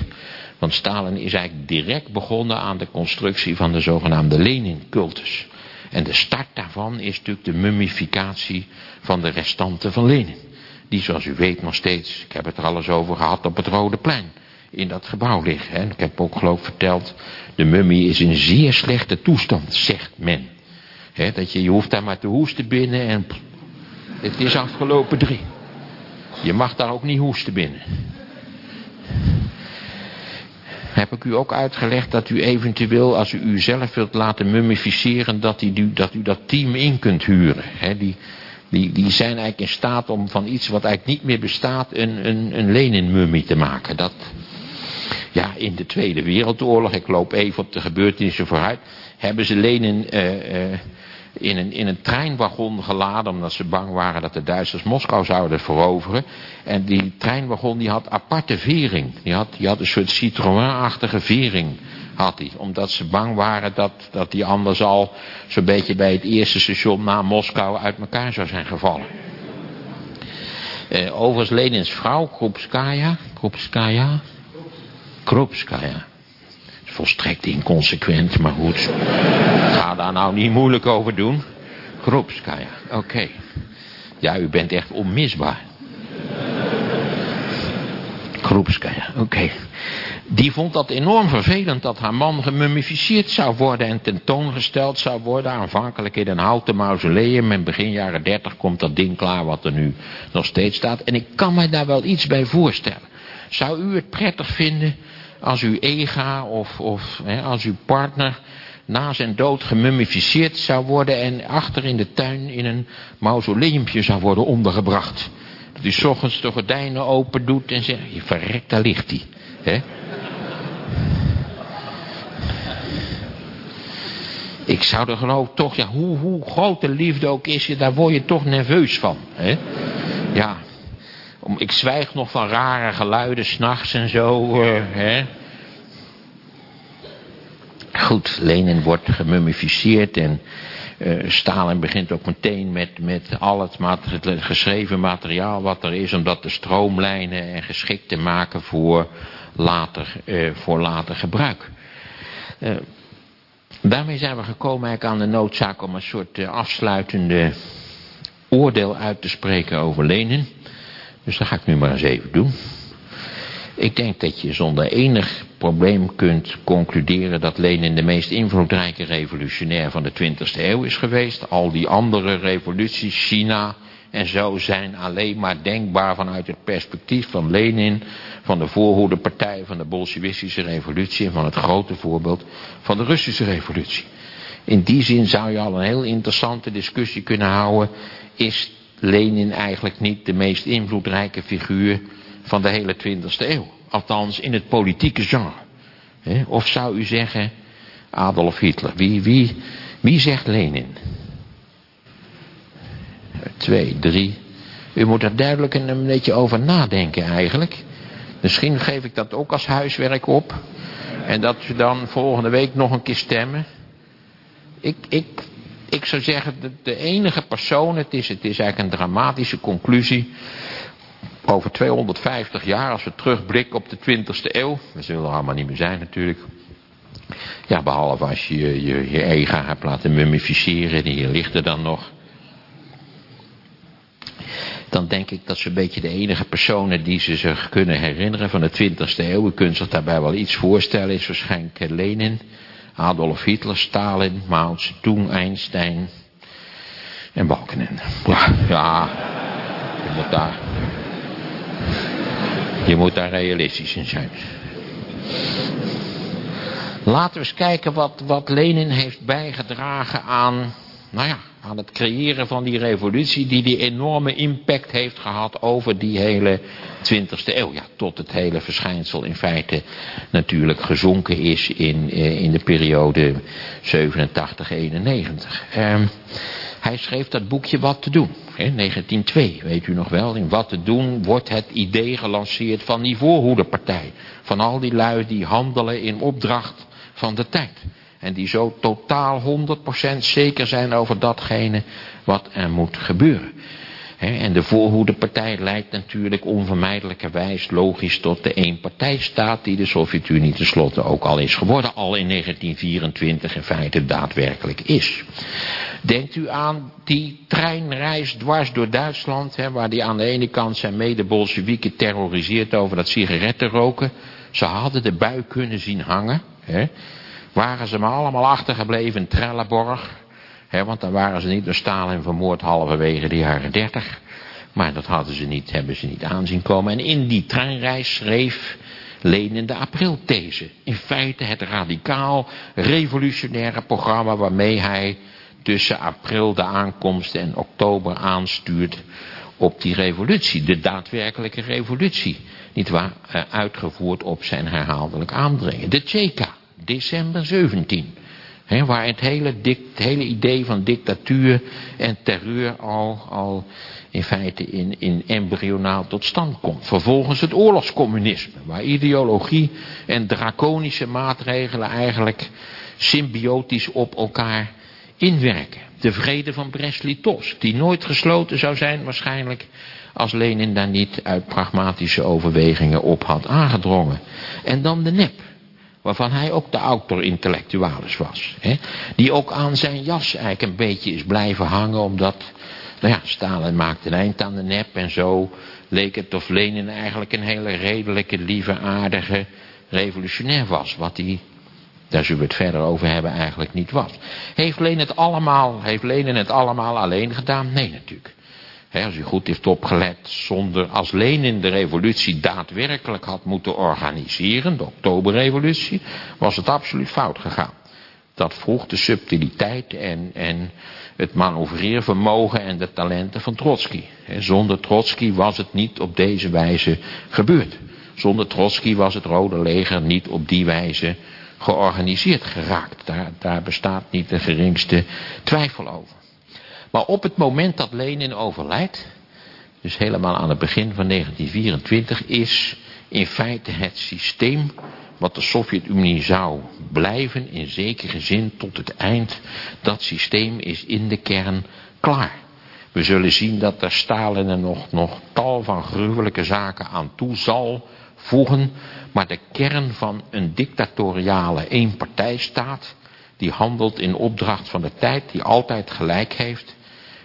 Want Stalin is eigenlijk direct begonnen aan de constructie van de zogenaamde Lenin-cultus. En de start daarvan is natuurlijk de mummificatie van de restanten van Lenin die zoals u weet nog steeds, ik heb het er alles over gehad, op het Rode Plein in dat gebouw liggen. En ik heb ook geloof verteld, de mummie is in zeer slechte toestand, zegt men. dat je, je hoeft daar maar te hoesten binnen en het is afgelopen drie. Je mag daar ook niet hoesten binnen. Heb ik u ook uitgelegd dat u eventueel, als u uzelf wilt laten mummificeren, dat u dat, u dat team in kunt huren. Die, die, die zijn eigenlijk in staat om van iets wat eigenlijk niet meer bestaat een, een, een Lenin-mummie te maken. Dat, ja, in de Tweede Wereldoorlog, ik loop even op de gebeurtenissen vooruit, hebben ze Lenin uh, uh, in een, in een treinwagon geladen... omdat ze bang waren dat de Duitsers Moskou zouden veroveren. En die treinwagon die had aparte vering. Die had, die had een soort Citroën-achtige vering Omdat ze bang waren dat, dat die anders al zo'n beetje bij het eerste station na Moskou uit elkaar zou zijn gevallen. Uh, overigens Lenins vrouw, Krupskaya. Krupskaya? Krupskaya. Volstrekt inconsequent, maar goed. Ga daar nou niet moeilijk over doen. Krupskaya, oké. Ja, u bent echt onmisbaar. Krupskaya, oké. Die vond dat enorm vervelend dat haar man gemummificeerd zou worden en tentoongesteld zou worden. Aanvankelijk in een houten mausoleum. En begin jaren 30 komt dat ding klaar wat er nu nog steeds staat. En ik kan mij daar wel iets bij voorstellen. Zou u het prettig vinden als uw ega of, of hè, als uw partner na zijn dood gemummificeerd zou worden en achter in de tuin in een mausoleumpje zou worden ondergebracht? Dat u s ochtends de gordijnen open doet en zegt, je verrekt, daar ligt hij. Ik zou er geloof toch, ja, hoe, hoe groot de liefde ook is, daar word je toch nerveus van. Hè? Ja, ik zwijg nog van rare geluiden s'nachts en zo. Uh, hè? Goed, Lenin wordt gemummificeerd en uh, Stalin begint ook meteen met, met al het, het geschreven materiaal wat er is... om dat te stroomlijnen en geschikt te maken voor later, uh, voor later gebruik. Daarmee zijn we gekomen eigenlijk aan de noodzaak om een soort uh, afsluitende oordeel uit te spreken over Lenin. Dus dat ga ik nu maar eens even doen. Ik denk dat je zonder enig probleem kunt concluderen dat Lenin de meest invloedrijke revolutionair van de 20e eeuw is geweest. Al die andere revoluties, China en zo, zijn alleen maar denkbaar vanuit het perspectief van Lenin van de voorhoederpartij van de bolsjewistische revolutie en van het grote voorbeeld van de Russische revolutie. In die zin zou je al een heel interessante discussie kunnen houden. Is Lenin eigenlijk niet de meest invloedrijke figuur van de hele 20e eeuw? Althans in het politieke genre. Of zou u zeggen Adolf Hitler? Wie, wie, wie zegt Lenin? Twee, drie. U moet er duidelijk een beetje over nadenken eigenlijk. Misschien geef ik dat ook als huiswerk op. En dat we dan volgende week nog een keer stemmen. Ik, ik, ik zou zeggen, de, enige persoon, het is, het is eigenlijk een dramatische conclusie. Over 250 jaar, als we terugblikken op de 20e eeuw. We zullen er allemaal niet meer zijn natuurlijk. Ja, behalve als je je, je ega hebt laten mummificeren, die ligt er dan nog dan denk ik dat ze een beetje de enige personen die ze zich kunnen herinneren van de 20e eeuw. U kunt zich daarbij wel iets voorstellen, is waarschijnlijk Lenin, Adolf Hitler, Stalin, Mao Zedong, Einstein en Balkenende. Ja, ja, je moet daar, je moet daar realistisch in zijn. Laten we eens kijken wat, wat Lenin heeft bijgedragen aan, nou ja, aan het creëren van die revolutie die die enorme impact heeft gehad over die hele 20e eeuw. Ja, tot het hele verschijnsel in feite natuurlijk gezonken is in, eh, in de periode 87-91. Um, hij schreef dat boekje Wat te doen. In 1902, weet u nog wel. In Wat te doen wordt het idee gelanceerd van die voorhoederpartij. Van al die lui die handelen in opdracht van de tijd. En die zo totaal 100% zeker zijn over datgene wat er moet gebeuren. en de voorhoederpartij leidt natuurlijk onvermijdelijkerwijs logisch tot de eenpartijstaat die de Sovjet-Unie tenslotte ook al is geworden. Al in 1924 in feite daadwerkelijk is. Denkt u aan die treinreis dwars door Duitsland, waar die aan de ene kant zijn mede-Bolsjewieken terroriseert over dat sigarettenroken. Ze hadden de bui kunnen zien hangen waren ze maar allemaal achtergebleven in Trelleborg. Want dan waren ze niet door Stalin vermoord halverwege de jaren dertig. Maar dat hadden ze niet, hebben ze niet aanzien komen. En in die treinreis schreef Lenin de aprilthese. In feite het radicaal revolutionaire programma waarmee hij tussen april de aankomst en oktober aanstuurt op die revolutie. De daadwerkelijke revolutie. Niet waar, eh, uitgevoerd op zijn herhaaldelijk aandringen. De Cheka december 17. waar het hele, het hele idee van dictatuur en terreur al, al in feite in, in embryonaal tot stand komt. Vervolgens het oorlogscommunisme, waar ideologie en draconische maatregelen eigenlijk symbiotisch op elkaar inwerken. De vrede van Brest-Litovsk, die nooit gesloten zou zijn waarschijnlijk als Lenin daar niet uit pragmatische overwegingen op had aangedrongen. En dan de nep, waarvan hij ook de autor intellectualis was. Hè? Die ook aan zijn jas eigenlijk een beetje is blijven hangen, omdat, nou ja, Stalin maakte een eind aan de nep en zo leek het of Lenin eigenlijk een hele redelijke, lieve, aardige revolutionair was. Wat hij, daar zullen we het verder over hebben, eigenlijk niet was. Heeft Lenin het allemaal, heeft Lenin het allemaal alleen gedaan? Nee, natuurlijk als u goed heeft opgelet, zonder als Lenin de revolutie daadwerkelijk had moeten organiseren, de oktoberrevolutie, was het absoluut fout gegaan. Dat vroeg de subtiliteit en, en het manoeuvreervermogen en de talenten van Trotsky. zonder Trotsky was het niet op deze wijze gebeurd. Zonder Trotsky was het Rode Leger niet op die wijze georganiseerd geraakt. Daar, daar bestaat niet de geringste twijfel over. Maar op het moment dat Lenin overlijdt, dus helemaal aan het begin van 1924, is in feite het systeem wat de Sovjet-Unie zou blijven in zekere zin tot het eind, dat systeem is in de kern klaar. We zullen zien dat er Stalin er nog, nog tal van gruwelijke zaken aan toe zal voegen, maar de kern van een dictatoriale eenpartijstaat, die handelt in opdracht van de tijd, die altijd gelijk heeft,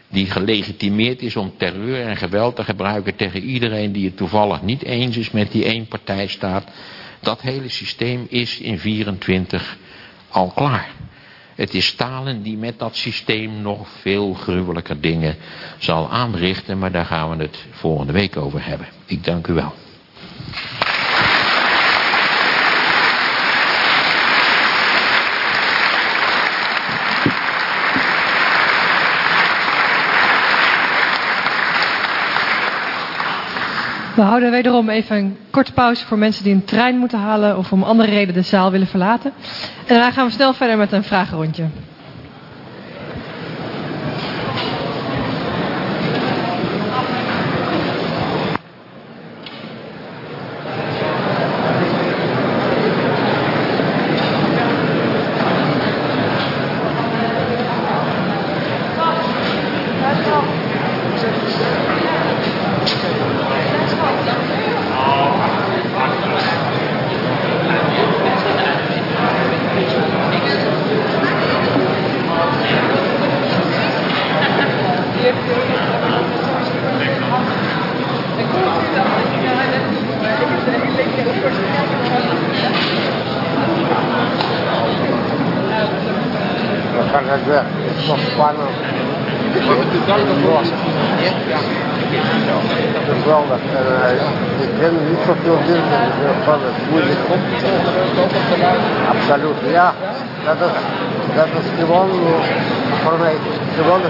die gelegitimeerd is om terreur en geweld te gebruiken tegen iedereen die het toevallig niet eens is met die eenpartijstaat. Dat hele systeem is in 24 al klaar. Het is Stalin die met dat systeem nog veel gruwelijker dingen zal aanrichten, maar daar gaan we het volgende week over hebben. Ik dank u wel. We houden wederom even een korte pauze voor mensen die een trein moeten halen of om andere reden de zaal willen verlaten. En daarna gaan we snel verder met een vragenrondje.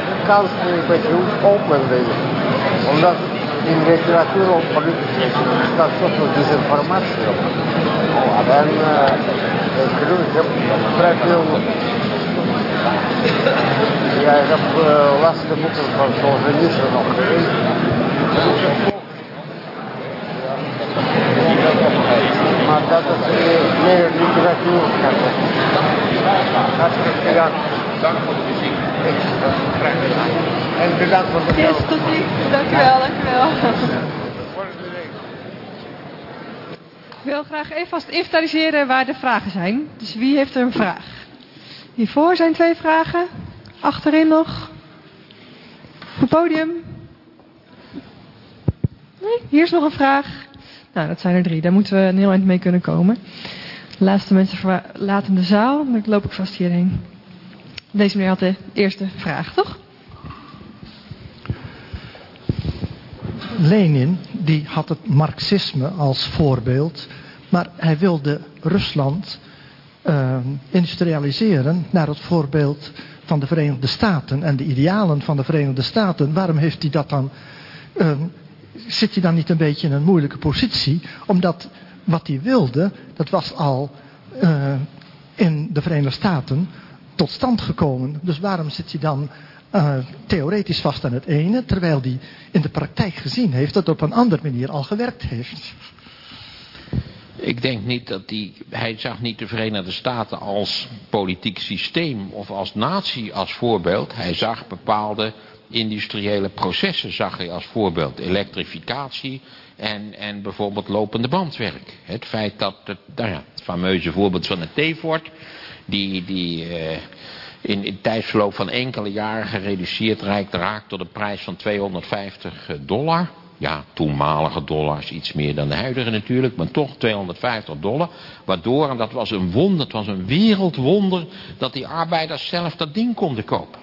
Gewoon een kans een beetje openen. Omdat in literatuur of politiek staat zoveel desinformatie op. En uh, ik bedoel, ik heb Ja. Dank voor de muziek. Graag gedaan. En bedankt voor de Yes, tot ziens. Dank u wel, dank u wel. Ik wil graag even vast inventariseren waar de vragen zijn. Dus wie heeft er een vraag? Hiervoor zijn twee vragen. Achterin nog. Op het podium. Nee, hier is nog een vraag. Nou, dat zijn er drie. Daar moeten we een heel eind mee kunnen komen. De laatste mensen verlaten de zaal. Dan loop ik vast hierheen. Deze meneer had de eerste vraag, toch? Lenin die had het marxisme als voorbeeld, maar hij wilde Rusland uh, industrialiseren naar het voorbeeld van de Verenigde Staten en de idealen van de Verenigde Staten. Waarom heeft hij dat dan uh, zit je dan niet een beetje in een moeilijke positie? Omdat wat hij wilde, dat was al uh, in de Verenigde Staten tot stand gekomen. Dus waarom zit hij dan uh, theoretisch vast aan het ene, terwijl hij in de praktijk gezien heeft dat het op een andere manier al gewerkt heeft? Ik denk niet dat hij, hij zag niet de Verenigde Staten als politiek systeem of als natie als voorbeeld. Hij zag bepaalde industriële processen zag hij als voorbeeld. Elektrificatie en, en bijvoorbeeld lopende bandwerk. Het feit dat, het, nou ja, het fameuze voorbeeld van de T-Fort, die, die uh, in, in tijdsverloop van enkele jaren gereduceerd raakt tot een prijs van 250 dollar. Ja, toenmalige dollars, iets meer dan de huidige natuurlijk, maar toch 250 dollar. Waardoor, en dat was een wonder, het was een wereldwonder, dat die arbeiders zelf dat ding konden kopen.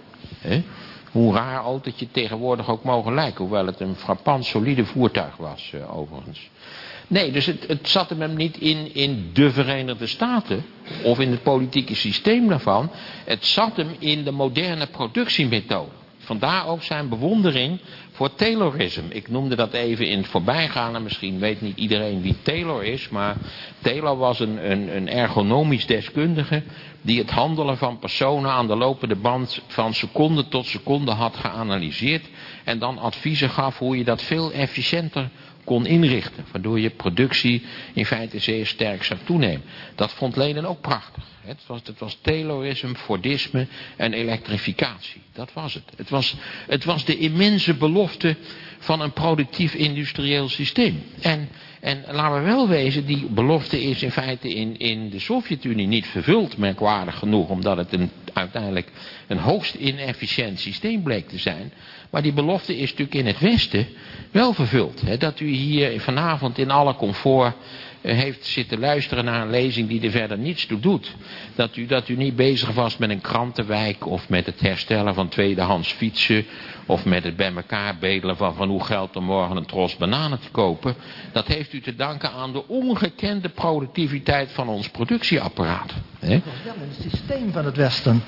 Hoe raar autootje tegenwoordig ook mogen lijken, hoewel het een frappant solide voertuig was, uh, overigens. Nee, dus het, het zat hem niet in, in de Verenigde Staten, of in het politieke systeem daarvan. Het zat hem in de moderne productiemethode. Vandaar ook zijn bewondering voor Taylorism. Ik noemde dat even in het voorbijgaan en misschien weet niet iedereen wie Taylor is, maar Taylor was een, een, een ergonomisch deskundige die het handelen van personen aan de lopende band van seconde tot seconde had geanalyseerd en dan adviezen gaf hoe je dat veel efficiënter kon inrichten. Waardoor je productie in feite zeer sterk zou toenemen. Dat vond Lenin ook prachtig. Het was, het was Taylorisme, Fordisme en elektrificatie. Dat was het. Het was, het was de immense belofte van een productief industrieel systeem. En, en laten we wel wezen, die belofte is in feite in, in de Sovjet-Unie niet vervuld, merkwaardig genoeg, omdat het een, uiteindelijk een hoogst inefficiënt systeem bleek te zijn. Maar die belofte is natuurlijk in het Westen wel vervuld. Hè? Dat u hier vanavond in alle comfort eh, heeft zitten luisteren naar een lezing die er verder niets toe doet. Dat u, dat u niet bezig was met een krantenwijk of met het herstellen van tweedehands fietsen of met het bij elkaar bedelen van genoeg geld om morgen een tros bananen te kopen. Dat heeft u te danken aan de ongekende productiviteit van ons productieapparaat. Hè? Dat was wel een systeem van het Westen.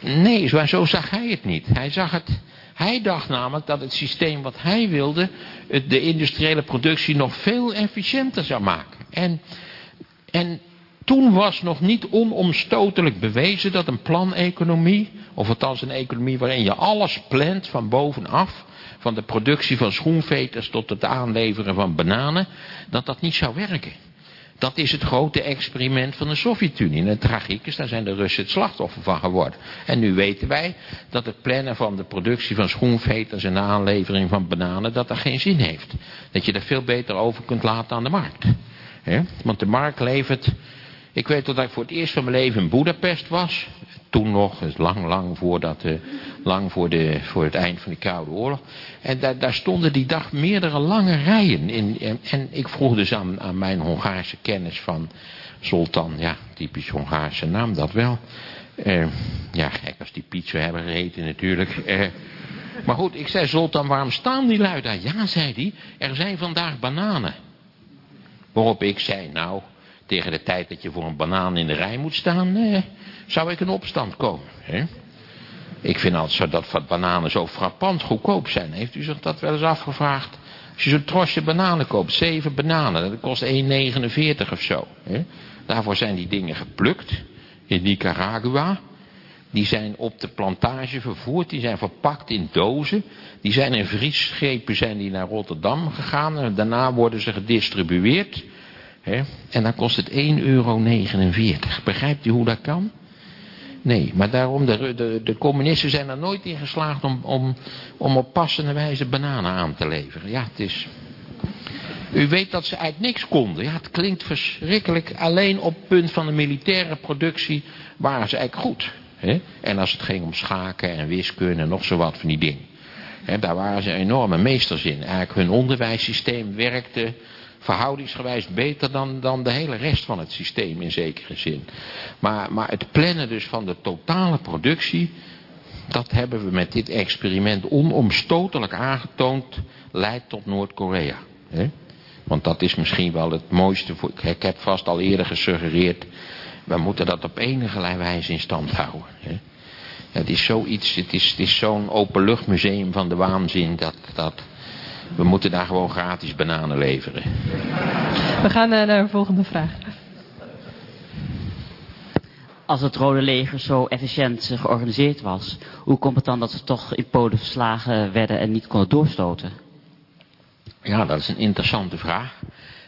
Nee, zo zag hij het niet. Hij zag het hij dacht namelijk dat het systeem wat hij wilde... de industriële productie nog veel efficiënter zou maken. En, en toen was nog niet onomstotelijk bewezen dat een planeconomie... of althans een economie waarin je alles plant van bovenaf... van de productie van schoenveters tot het aanleveren van bananen... dat dat niet zou werken. Dat is het grote experiment van de Sovjet-Unie. En het tragiek is, daar zijn de Russen het slachtoffer van geworden. En nu weten wij dat het plannen van de productie van schoenveters en de aanlevering van bananen, dat dat geen zin heeft. Dat je dat veel beter over kunt laten aan de markt. Want de markt levert... Ik weet dat ik voor het eerst van mijn leven in Boedapest was toen nog, dus lang, lang, voordat, uh, lang voor, de, voor het eind van de Koude Oorlog. En daar, daar stonden die dag meerdere lange rijen. In, en, en ik vroeg dus aan, aan mijn Hongaarse kennis van Sultan, ja, typisch Hongaarse naam, dat wel. Uh, ja, gek als die pizza hebben gegeten natuurlijk. Uh, maar goed, ik zei, Sultan, waarom staan die lui daar? Ja, zei hij, er zijn vandaag bananen. Waarop ik zei, nou, tegen de tijd dat je voor een banaan in de rij moet staan, eh, zou ik in opstand komen. Hè? Ik vind altijd dat bananen zo frappant goedkoop zijn. Heeft u zich dat wel eens afgevraagd? Als je zo'n trosje bananen koopt, zeven bananen, dat kost 1,49 of zo. Hè? Daarvoor zijn die dingen geplukt in Nicaragua. Die zijn op de plantage vervoerd, die zijn verpakt in dozen. Die zijn in vriesschepen zijn die naar Rotterdam gegaan. En daarna worden ze gedistribueerd. En dan kost het 1,49 euro. Begrijpt u hoe dat kan? Nee, maar daarom, de, de, de communisten zijn er nooit in geslaagd om, om, om op passende wijze bananen aan te leveren. Ja, het is... U weet dat ze uit niks konden. Ja, het klinkt verschrikkelijk. Alleen op het punt van de militaire productie waren ze eigenlijk goed. En als het ging om schaken en wiskunde en nog zo wat van die dingen. Daar waren ze enorme meesters in. Eigenlijk hun onderwijssysteem werkte verhoudingsgewijs beter dan, dan de hele rest van het systeem in zekere zin. Maar, maar het plannen dus van de totale productie, dat hebben we met dit experiment onomstotelijk aangetoond, leidt tot Noord-Korea. Want dat is misschien wel het mooiste, ik heb vast al eerder gesuggereerd, we moeten dat op enige wijze in stand houden. Hè? Het is zoiets, het is, het is zo'n openluchtmuseum van de waanzin dat, dat, we moeten daar gewoon gratis bananen leveren. We gaan uh, naar de volgende vraag. als het Rode Leger zo efficiënt georganiseerd was, hoe komt het dan dat ze toch in Polen verslagen werden en niet konden doorstoten? Ja, dat is een interessante vraag.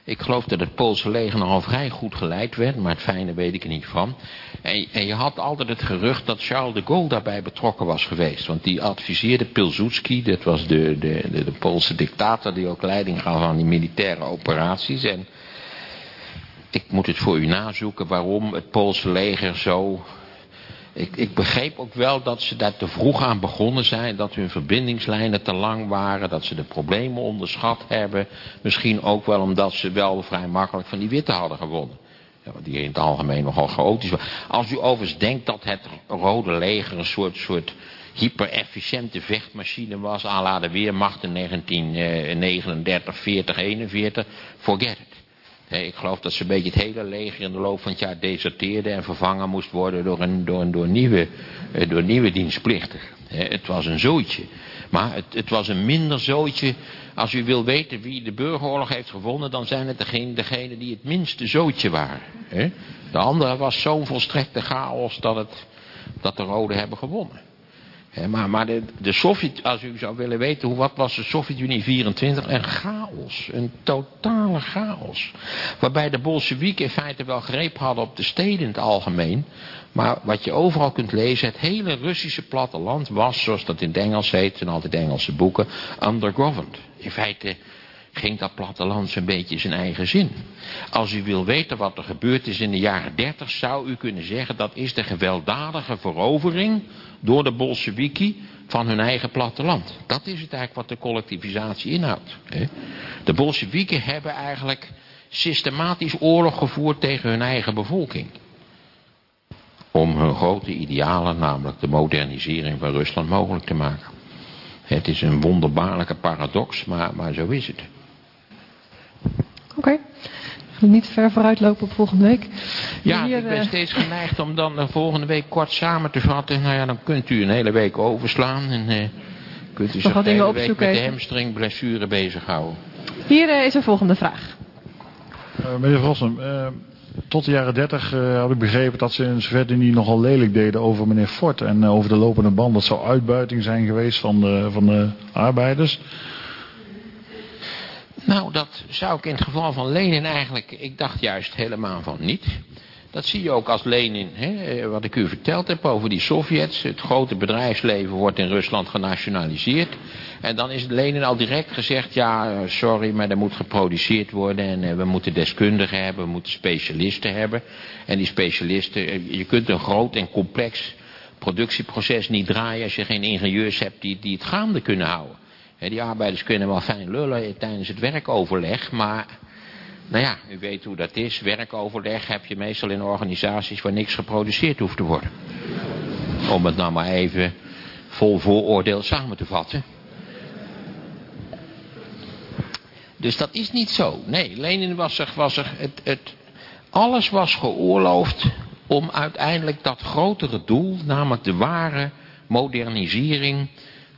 Ik geloof dat het Poolse leger nogal vrij goed geleid werd, maar het fijne weet ik er niet van. En, en, je had altijd het gerucht dat Charles de Gaulle daarbij betrokken was geweest. Want die adviseerde Pilsudski, dat was de, de, de, Poolse dictator die ook leiding gaf aan die militaire operaties. En ik moet het voor u nazoeken waarom het Poolse leger zo... Ik, ik begreep ook wel dat ze daar te vroeg aan begonnen zijn. Dat hun verbindingslijnen te lang waren. Dat ze de problemen onderschat hebben. Misschien ook wel omdat ze wel vrij makkelijk van die witte hadden gewonnen. Ja, die in het algemeen nogal chaotisch was. Als u overigens denkt dat het Rode Leger een soort, soort hyper-efficiënte vechtmachine was... à la de Weermacht in 1939, 40, 41, forget it ik geloof dat ze een beetje het hele leger in de loop van het jaar deserteerde en vervangen moest worden door, een, door, door, nieuwe, eh, door nieuwe dienstplichtigen. Het was een zootje. Maar het, het, was een minder zootje. Als u wil weten wie de burgeroorlog heeft gewonnen, dan zijn het degenen degene die het minste zootje waren. De andere was zo'n volstrekte chaos dat, het, dat de Rode hebben gewonnen maar, de, Sovjet, als u zou willen weten, hoe, wat was de Sovjet-Unie 24? Een chaos, een totale chaos. Waarbij de Bolsjewieken in feite wel greep hadden op de steden in het algemeen. Maar wat je overal kunt lezen, het hele Russische platteland was, zoals dat in het Engels heet, in altijd Engelse boeken, undergoverned. In feite ging dat platteland zo'n beetje zijn eigen zin. Als u wil weten wat er gebeurd is in de jaren 30, zou u kunnen zeggen dat is de gewelddadige verovering door de Bolsheviki van hun eigen platteland. Dat is het eigenlijk wat de collectivisatie inhoudt. De Bolsjewieken hebben eigenlijk systematisch oorlog gevoerd tegen hun eigen bevolking. Om hun grote idealen, namelijk de modernisering van Rusland, mogelijk te maken. Het is een wonderbaarlijke paradox, maar, maar zo is het. Oké. Niet ver vooruit lopen op volgende week. Ja, ik ben uh... steeds geneigd om dan de volgende week kort samen te vatten. Nou ja, dan kunt u een hele week overslaan. En uh, kunt u zich de hele week met de hamstringblessure bezighouden. Hier uh, is een volgende vraag. meneer Vossen, tot de jaren 30 had ik begrepen dat ze in de Sovjet-Unie nogal lelijk deden over meneer Fort. En over de lopende band. Dat zou uitbuiting zijn geweest van de, van de arbeiders. Nou, dat zou ik in het geval van Lenin eigenlijk, ik dacht juist helemaal van niet. Dat zie je ook als Lenin, hè, wat ik u verteld heb over die Sovjets. Het grote bedrijfsleven wordt in Rusland genationaliseerd. En dan is Lenin al direct gezegd, ja, sorry, maar er moet geproduceerd worden. En eh, we moeten deskundigen hebben, we moeten specialisten hebben. En die specialisten, eh, je kunt een groot en complex productieproces niet draaien als je geen ingenieurs hebt die, die het gaande kunnen houden die arbeiders kunnen wel fijn lullen tijdens het werkoverleg, maar nou ja, u weet hoe dat is. Werkoverleg heb je meestal in organisaties waar niks geproduceerd hoeft te worden. Om het nou maar even vol vooroordeel samen te vatten. Dus dat is niet zo. Nee, Lenin was er, was er het, het, alles was geoorloofd om uiteindelijk dat grotere doel, namelijk de ware modernisering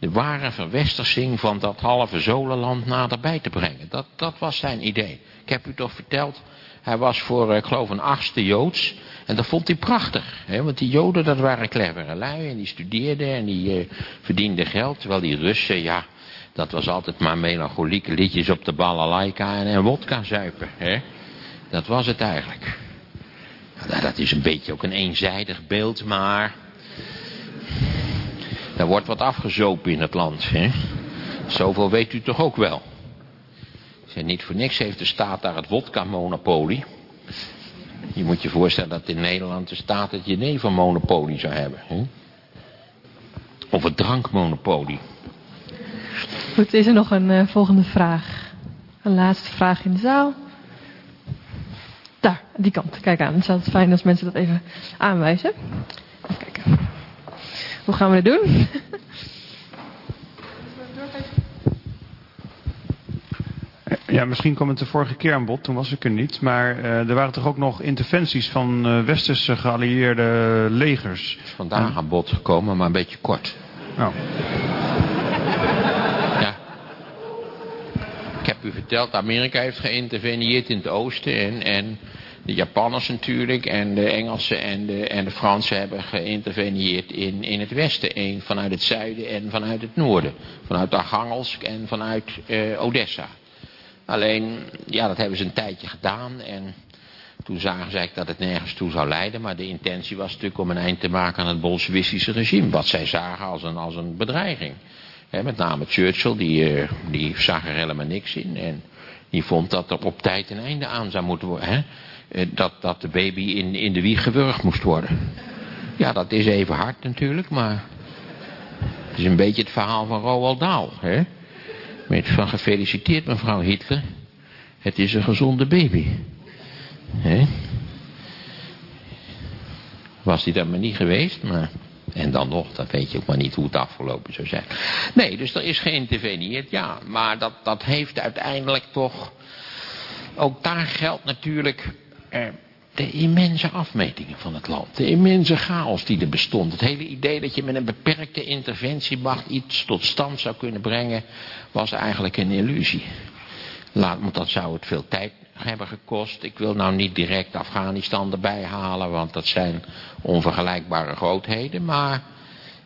de ware verwestersing van dat halve zolenland naderbij te brengen. Dat, dat was zijn idee. Ik heb u toch verteld, hij was voor, eh, ik geloof, een achtste Joods. En dat vond hij prachtig. Hè? Want die Joden, dat waren clevere lui. En die studeerden en die uh, verdienden geld. Terwijl die Russen, ja, dat was altijd maar melancholieke liedjes op de balalaika en, en wodka zuipen. Hè? Dat was het eigenlijk. Nou, dat is een beetje ook een eenzijdig beeld, maar er wordt wat afgezopen in het land. Hè? Zoveel weet u toch ook wel. En niet voor niks heeft de staat daar het wodka-monopolie. Je moet je voorstellen dat in Nederland de staat het jenever-monopolie zou hebben. Hè? Of het drankmonopolie. Goed, is er nog een uh, volgende vraag? Een laatste vraag in de zaal. Daar, die kant. Kijk aan. Het is altijd fijn als mensen dat even aanwijzen. Hoe gaan we het doen? Ja, misschien kwam het de vorige keer aan bod, toen was ik er niet. Maar uh, er waren toch ook nog interventies van uh, westerse geallieerde legers? is vandaag aan bod gekomen, maar een beetje kort. Oh. Ja. Ik heb u verteld, Amerika heeft geïnterveneerd in het oosten en, en De Japanners natuurlijk en de Engelsen en de, en de Fransen hebben geïnterveneerd in, in het westen. Vanuit het zuiden en vanuit het noorden. Vanuit Archangelsk en vanuit eh, Odessa. Alleen, ja, dat hebben ze een tijdje gedaan en toen zagen ze eigenlijk dat het nergens toe zou leiden. Maar de intentie was natuurlijk om een eind te maken aan het bolsjewistische regime. Wat zij zagen als een, als een bedreiging. met name Churchill, die, eh, die zag er helemaal niks in. En die vond dat er op tijd een einde aan zou moeten worden. Dat, dat de baby in, in de wieg gewurgd moest worden. Ja, dat is even hard natuurlijk, maar... Het is een beetje het verhaal van Roald Dahl. Hè? Met van gefeliciteerd mevrouw Hitler. Het is een gezonde baby. Hè? Was die dat maar niet geweest, maar... En dan nog, dat weet je ook maar niet hoe het afgelopen zou zijn. Nee, dus er is geïnterveneerd, ja. Maar dat, dat heeft uiteindelijk toch... Ook daar geldt natuurlijk eh, de immense afmetingen van het land. De immense chaos die er bestond. Het hele idee dat je met een beperkte interventiemacht iets tot stand zou kunnen brengen... was eigenlijk een illusie. Laat, want dat zou het veel tijd hebben gekost. Ik wil nou niet direct Afghanistan erbij halen, want dat zijn onvergelijkbare grootheden. Maar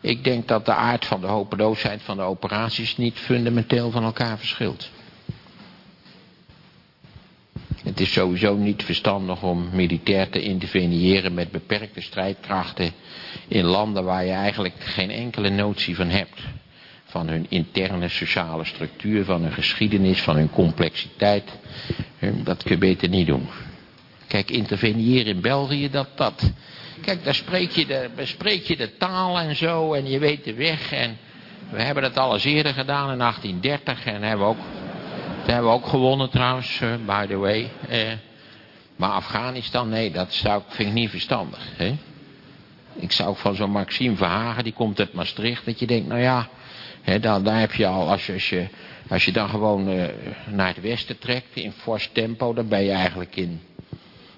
ik denk dat de aard van de hopeloosheid van de operaties niet fundamenteel van elkaar verschilt. Het is sowieso niet verstandig om militair te interveneren met beperkte strijdkrachten in landen waar je eigenlijk geen enkele notie van hebt. Van hun interne sociale structuur, van hun geschiedenis, van hun complexiteit. Dat kun je beter niet doen. Kijk, interveneren in België, dat, dat. Kijk, daar spreek, je de, spreek je de taal en zo en je weet de weg. En we hebben dat al eens eerder gedaan in 1830 en hebben ook dat hebben we ook gewonnen trouwens, uh, by the way. Uh, maar Afghanistan, nee, dat zou, vind ik niet verstandig. Hè? Ik zou van zo'n Maxime Verhagen, die komt uit Maastricht, dat je denkt, nou ja, hè, daar, daar heb je al, als je, als je, als je dan gewoon uh, naar het westen trekt in fors tempo, dan ben je eigenlijk in,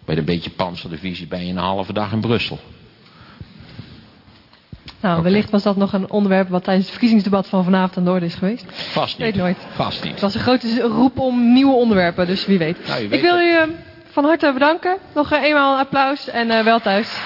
met een beetje panzerdivisie, ben je een halve dag in Brussel. Nou, wellicht was dat nog een onderwerp wat tijdens het verkiezingsdebat van vanavond aan de orde is geweest. Vast niet. Weet nooit. Vast niet. Het was een grote roep om nieuwe onderwerpen, dus wie weet. Nou, weet Ik wil u uh, van harte bedanken. Nog eenmaal een applaus en uh, wel thuis.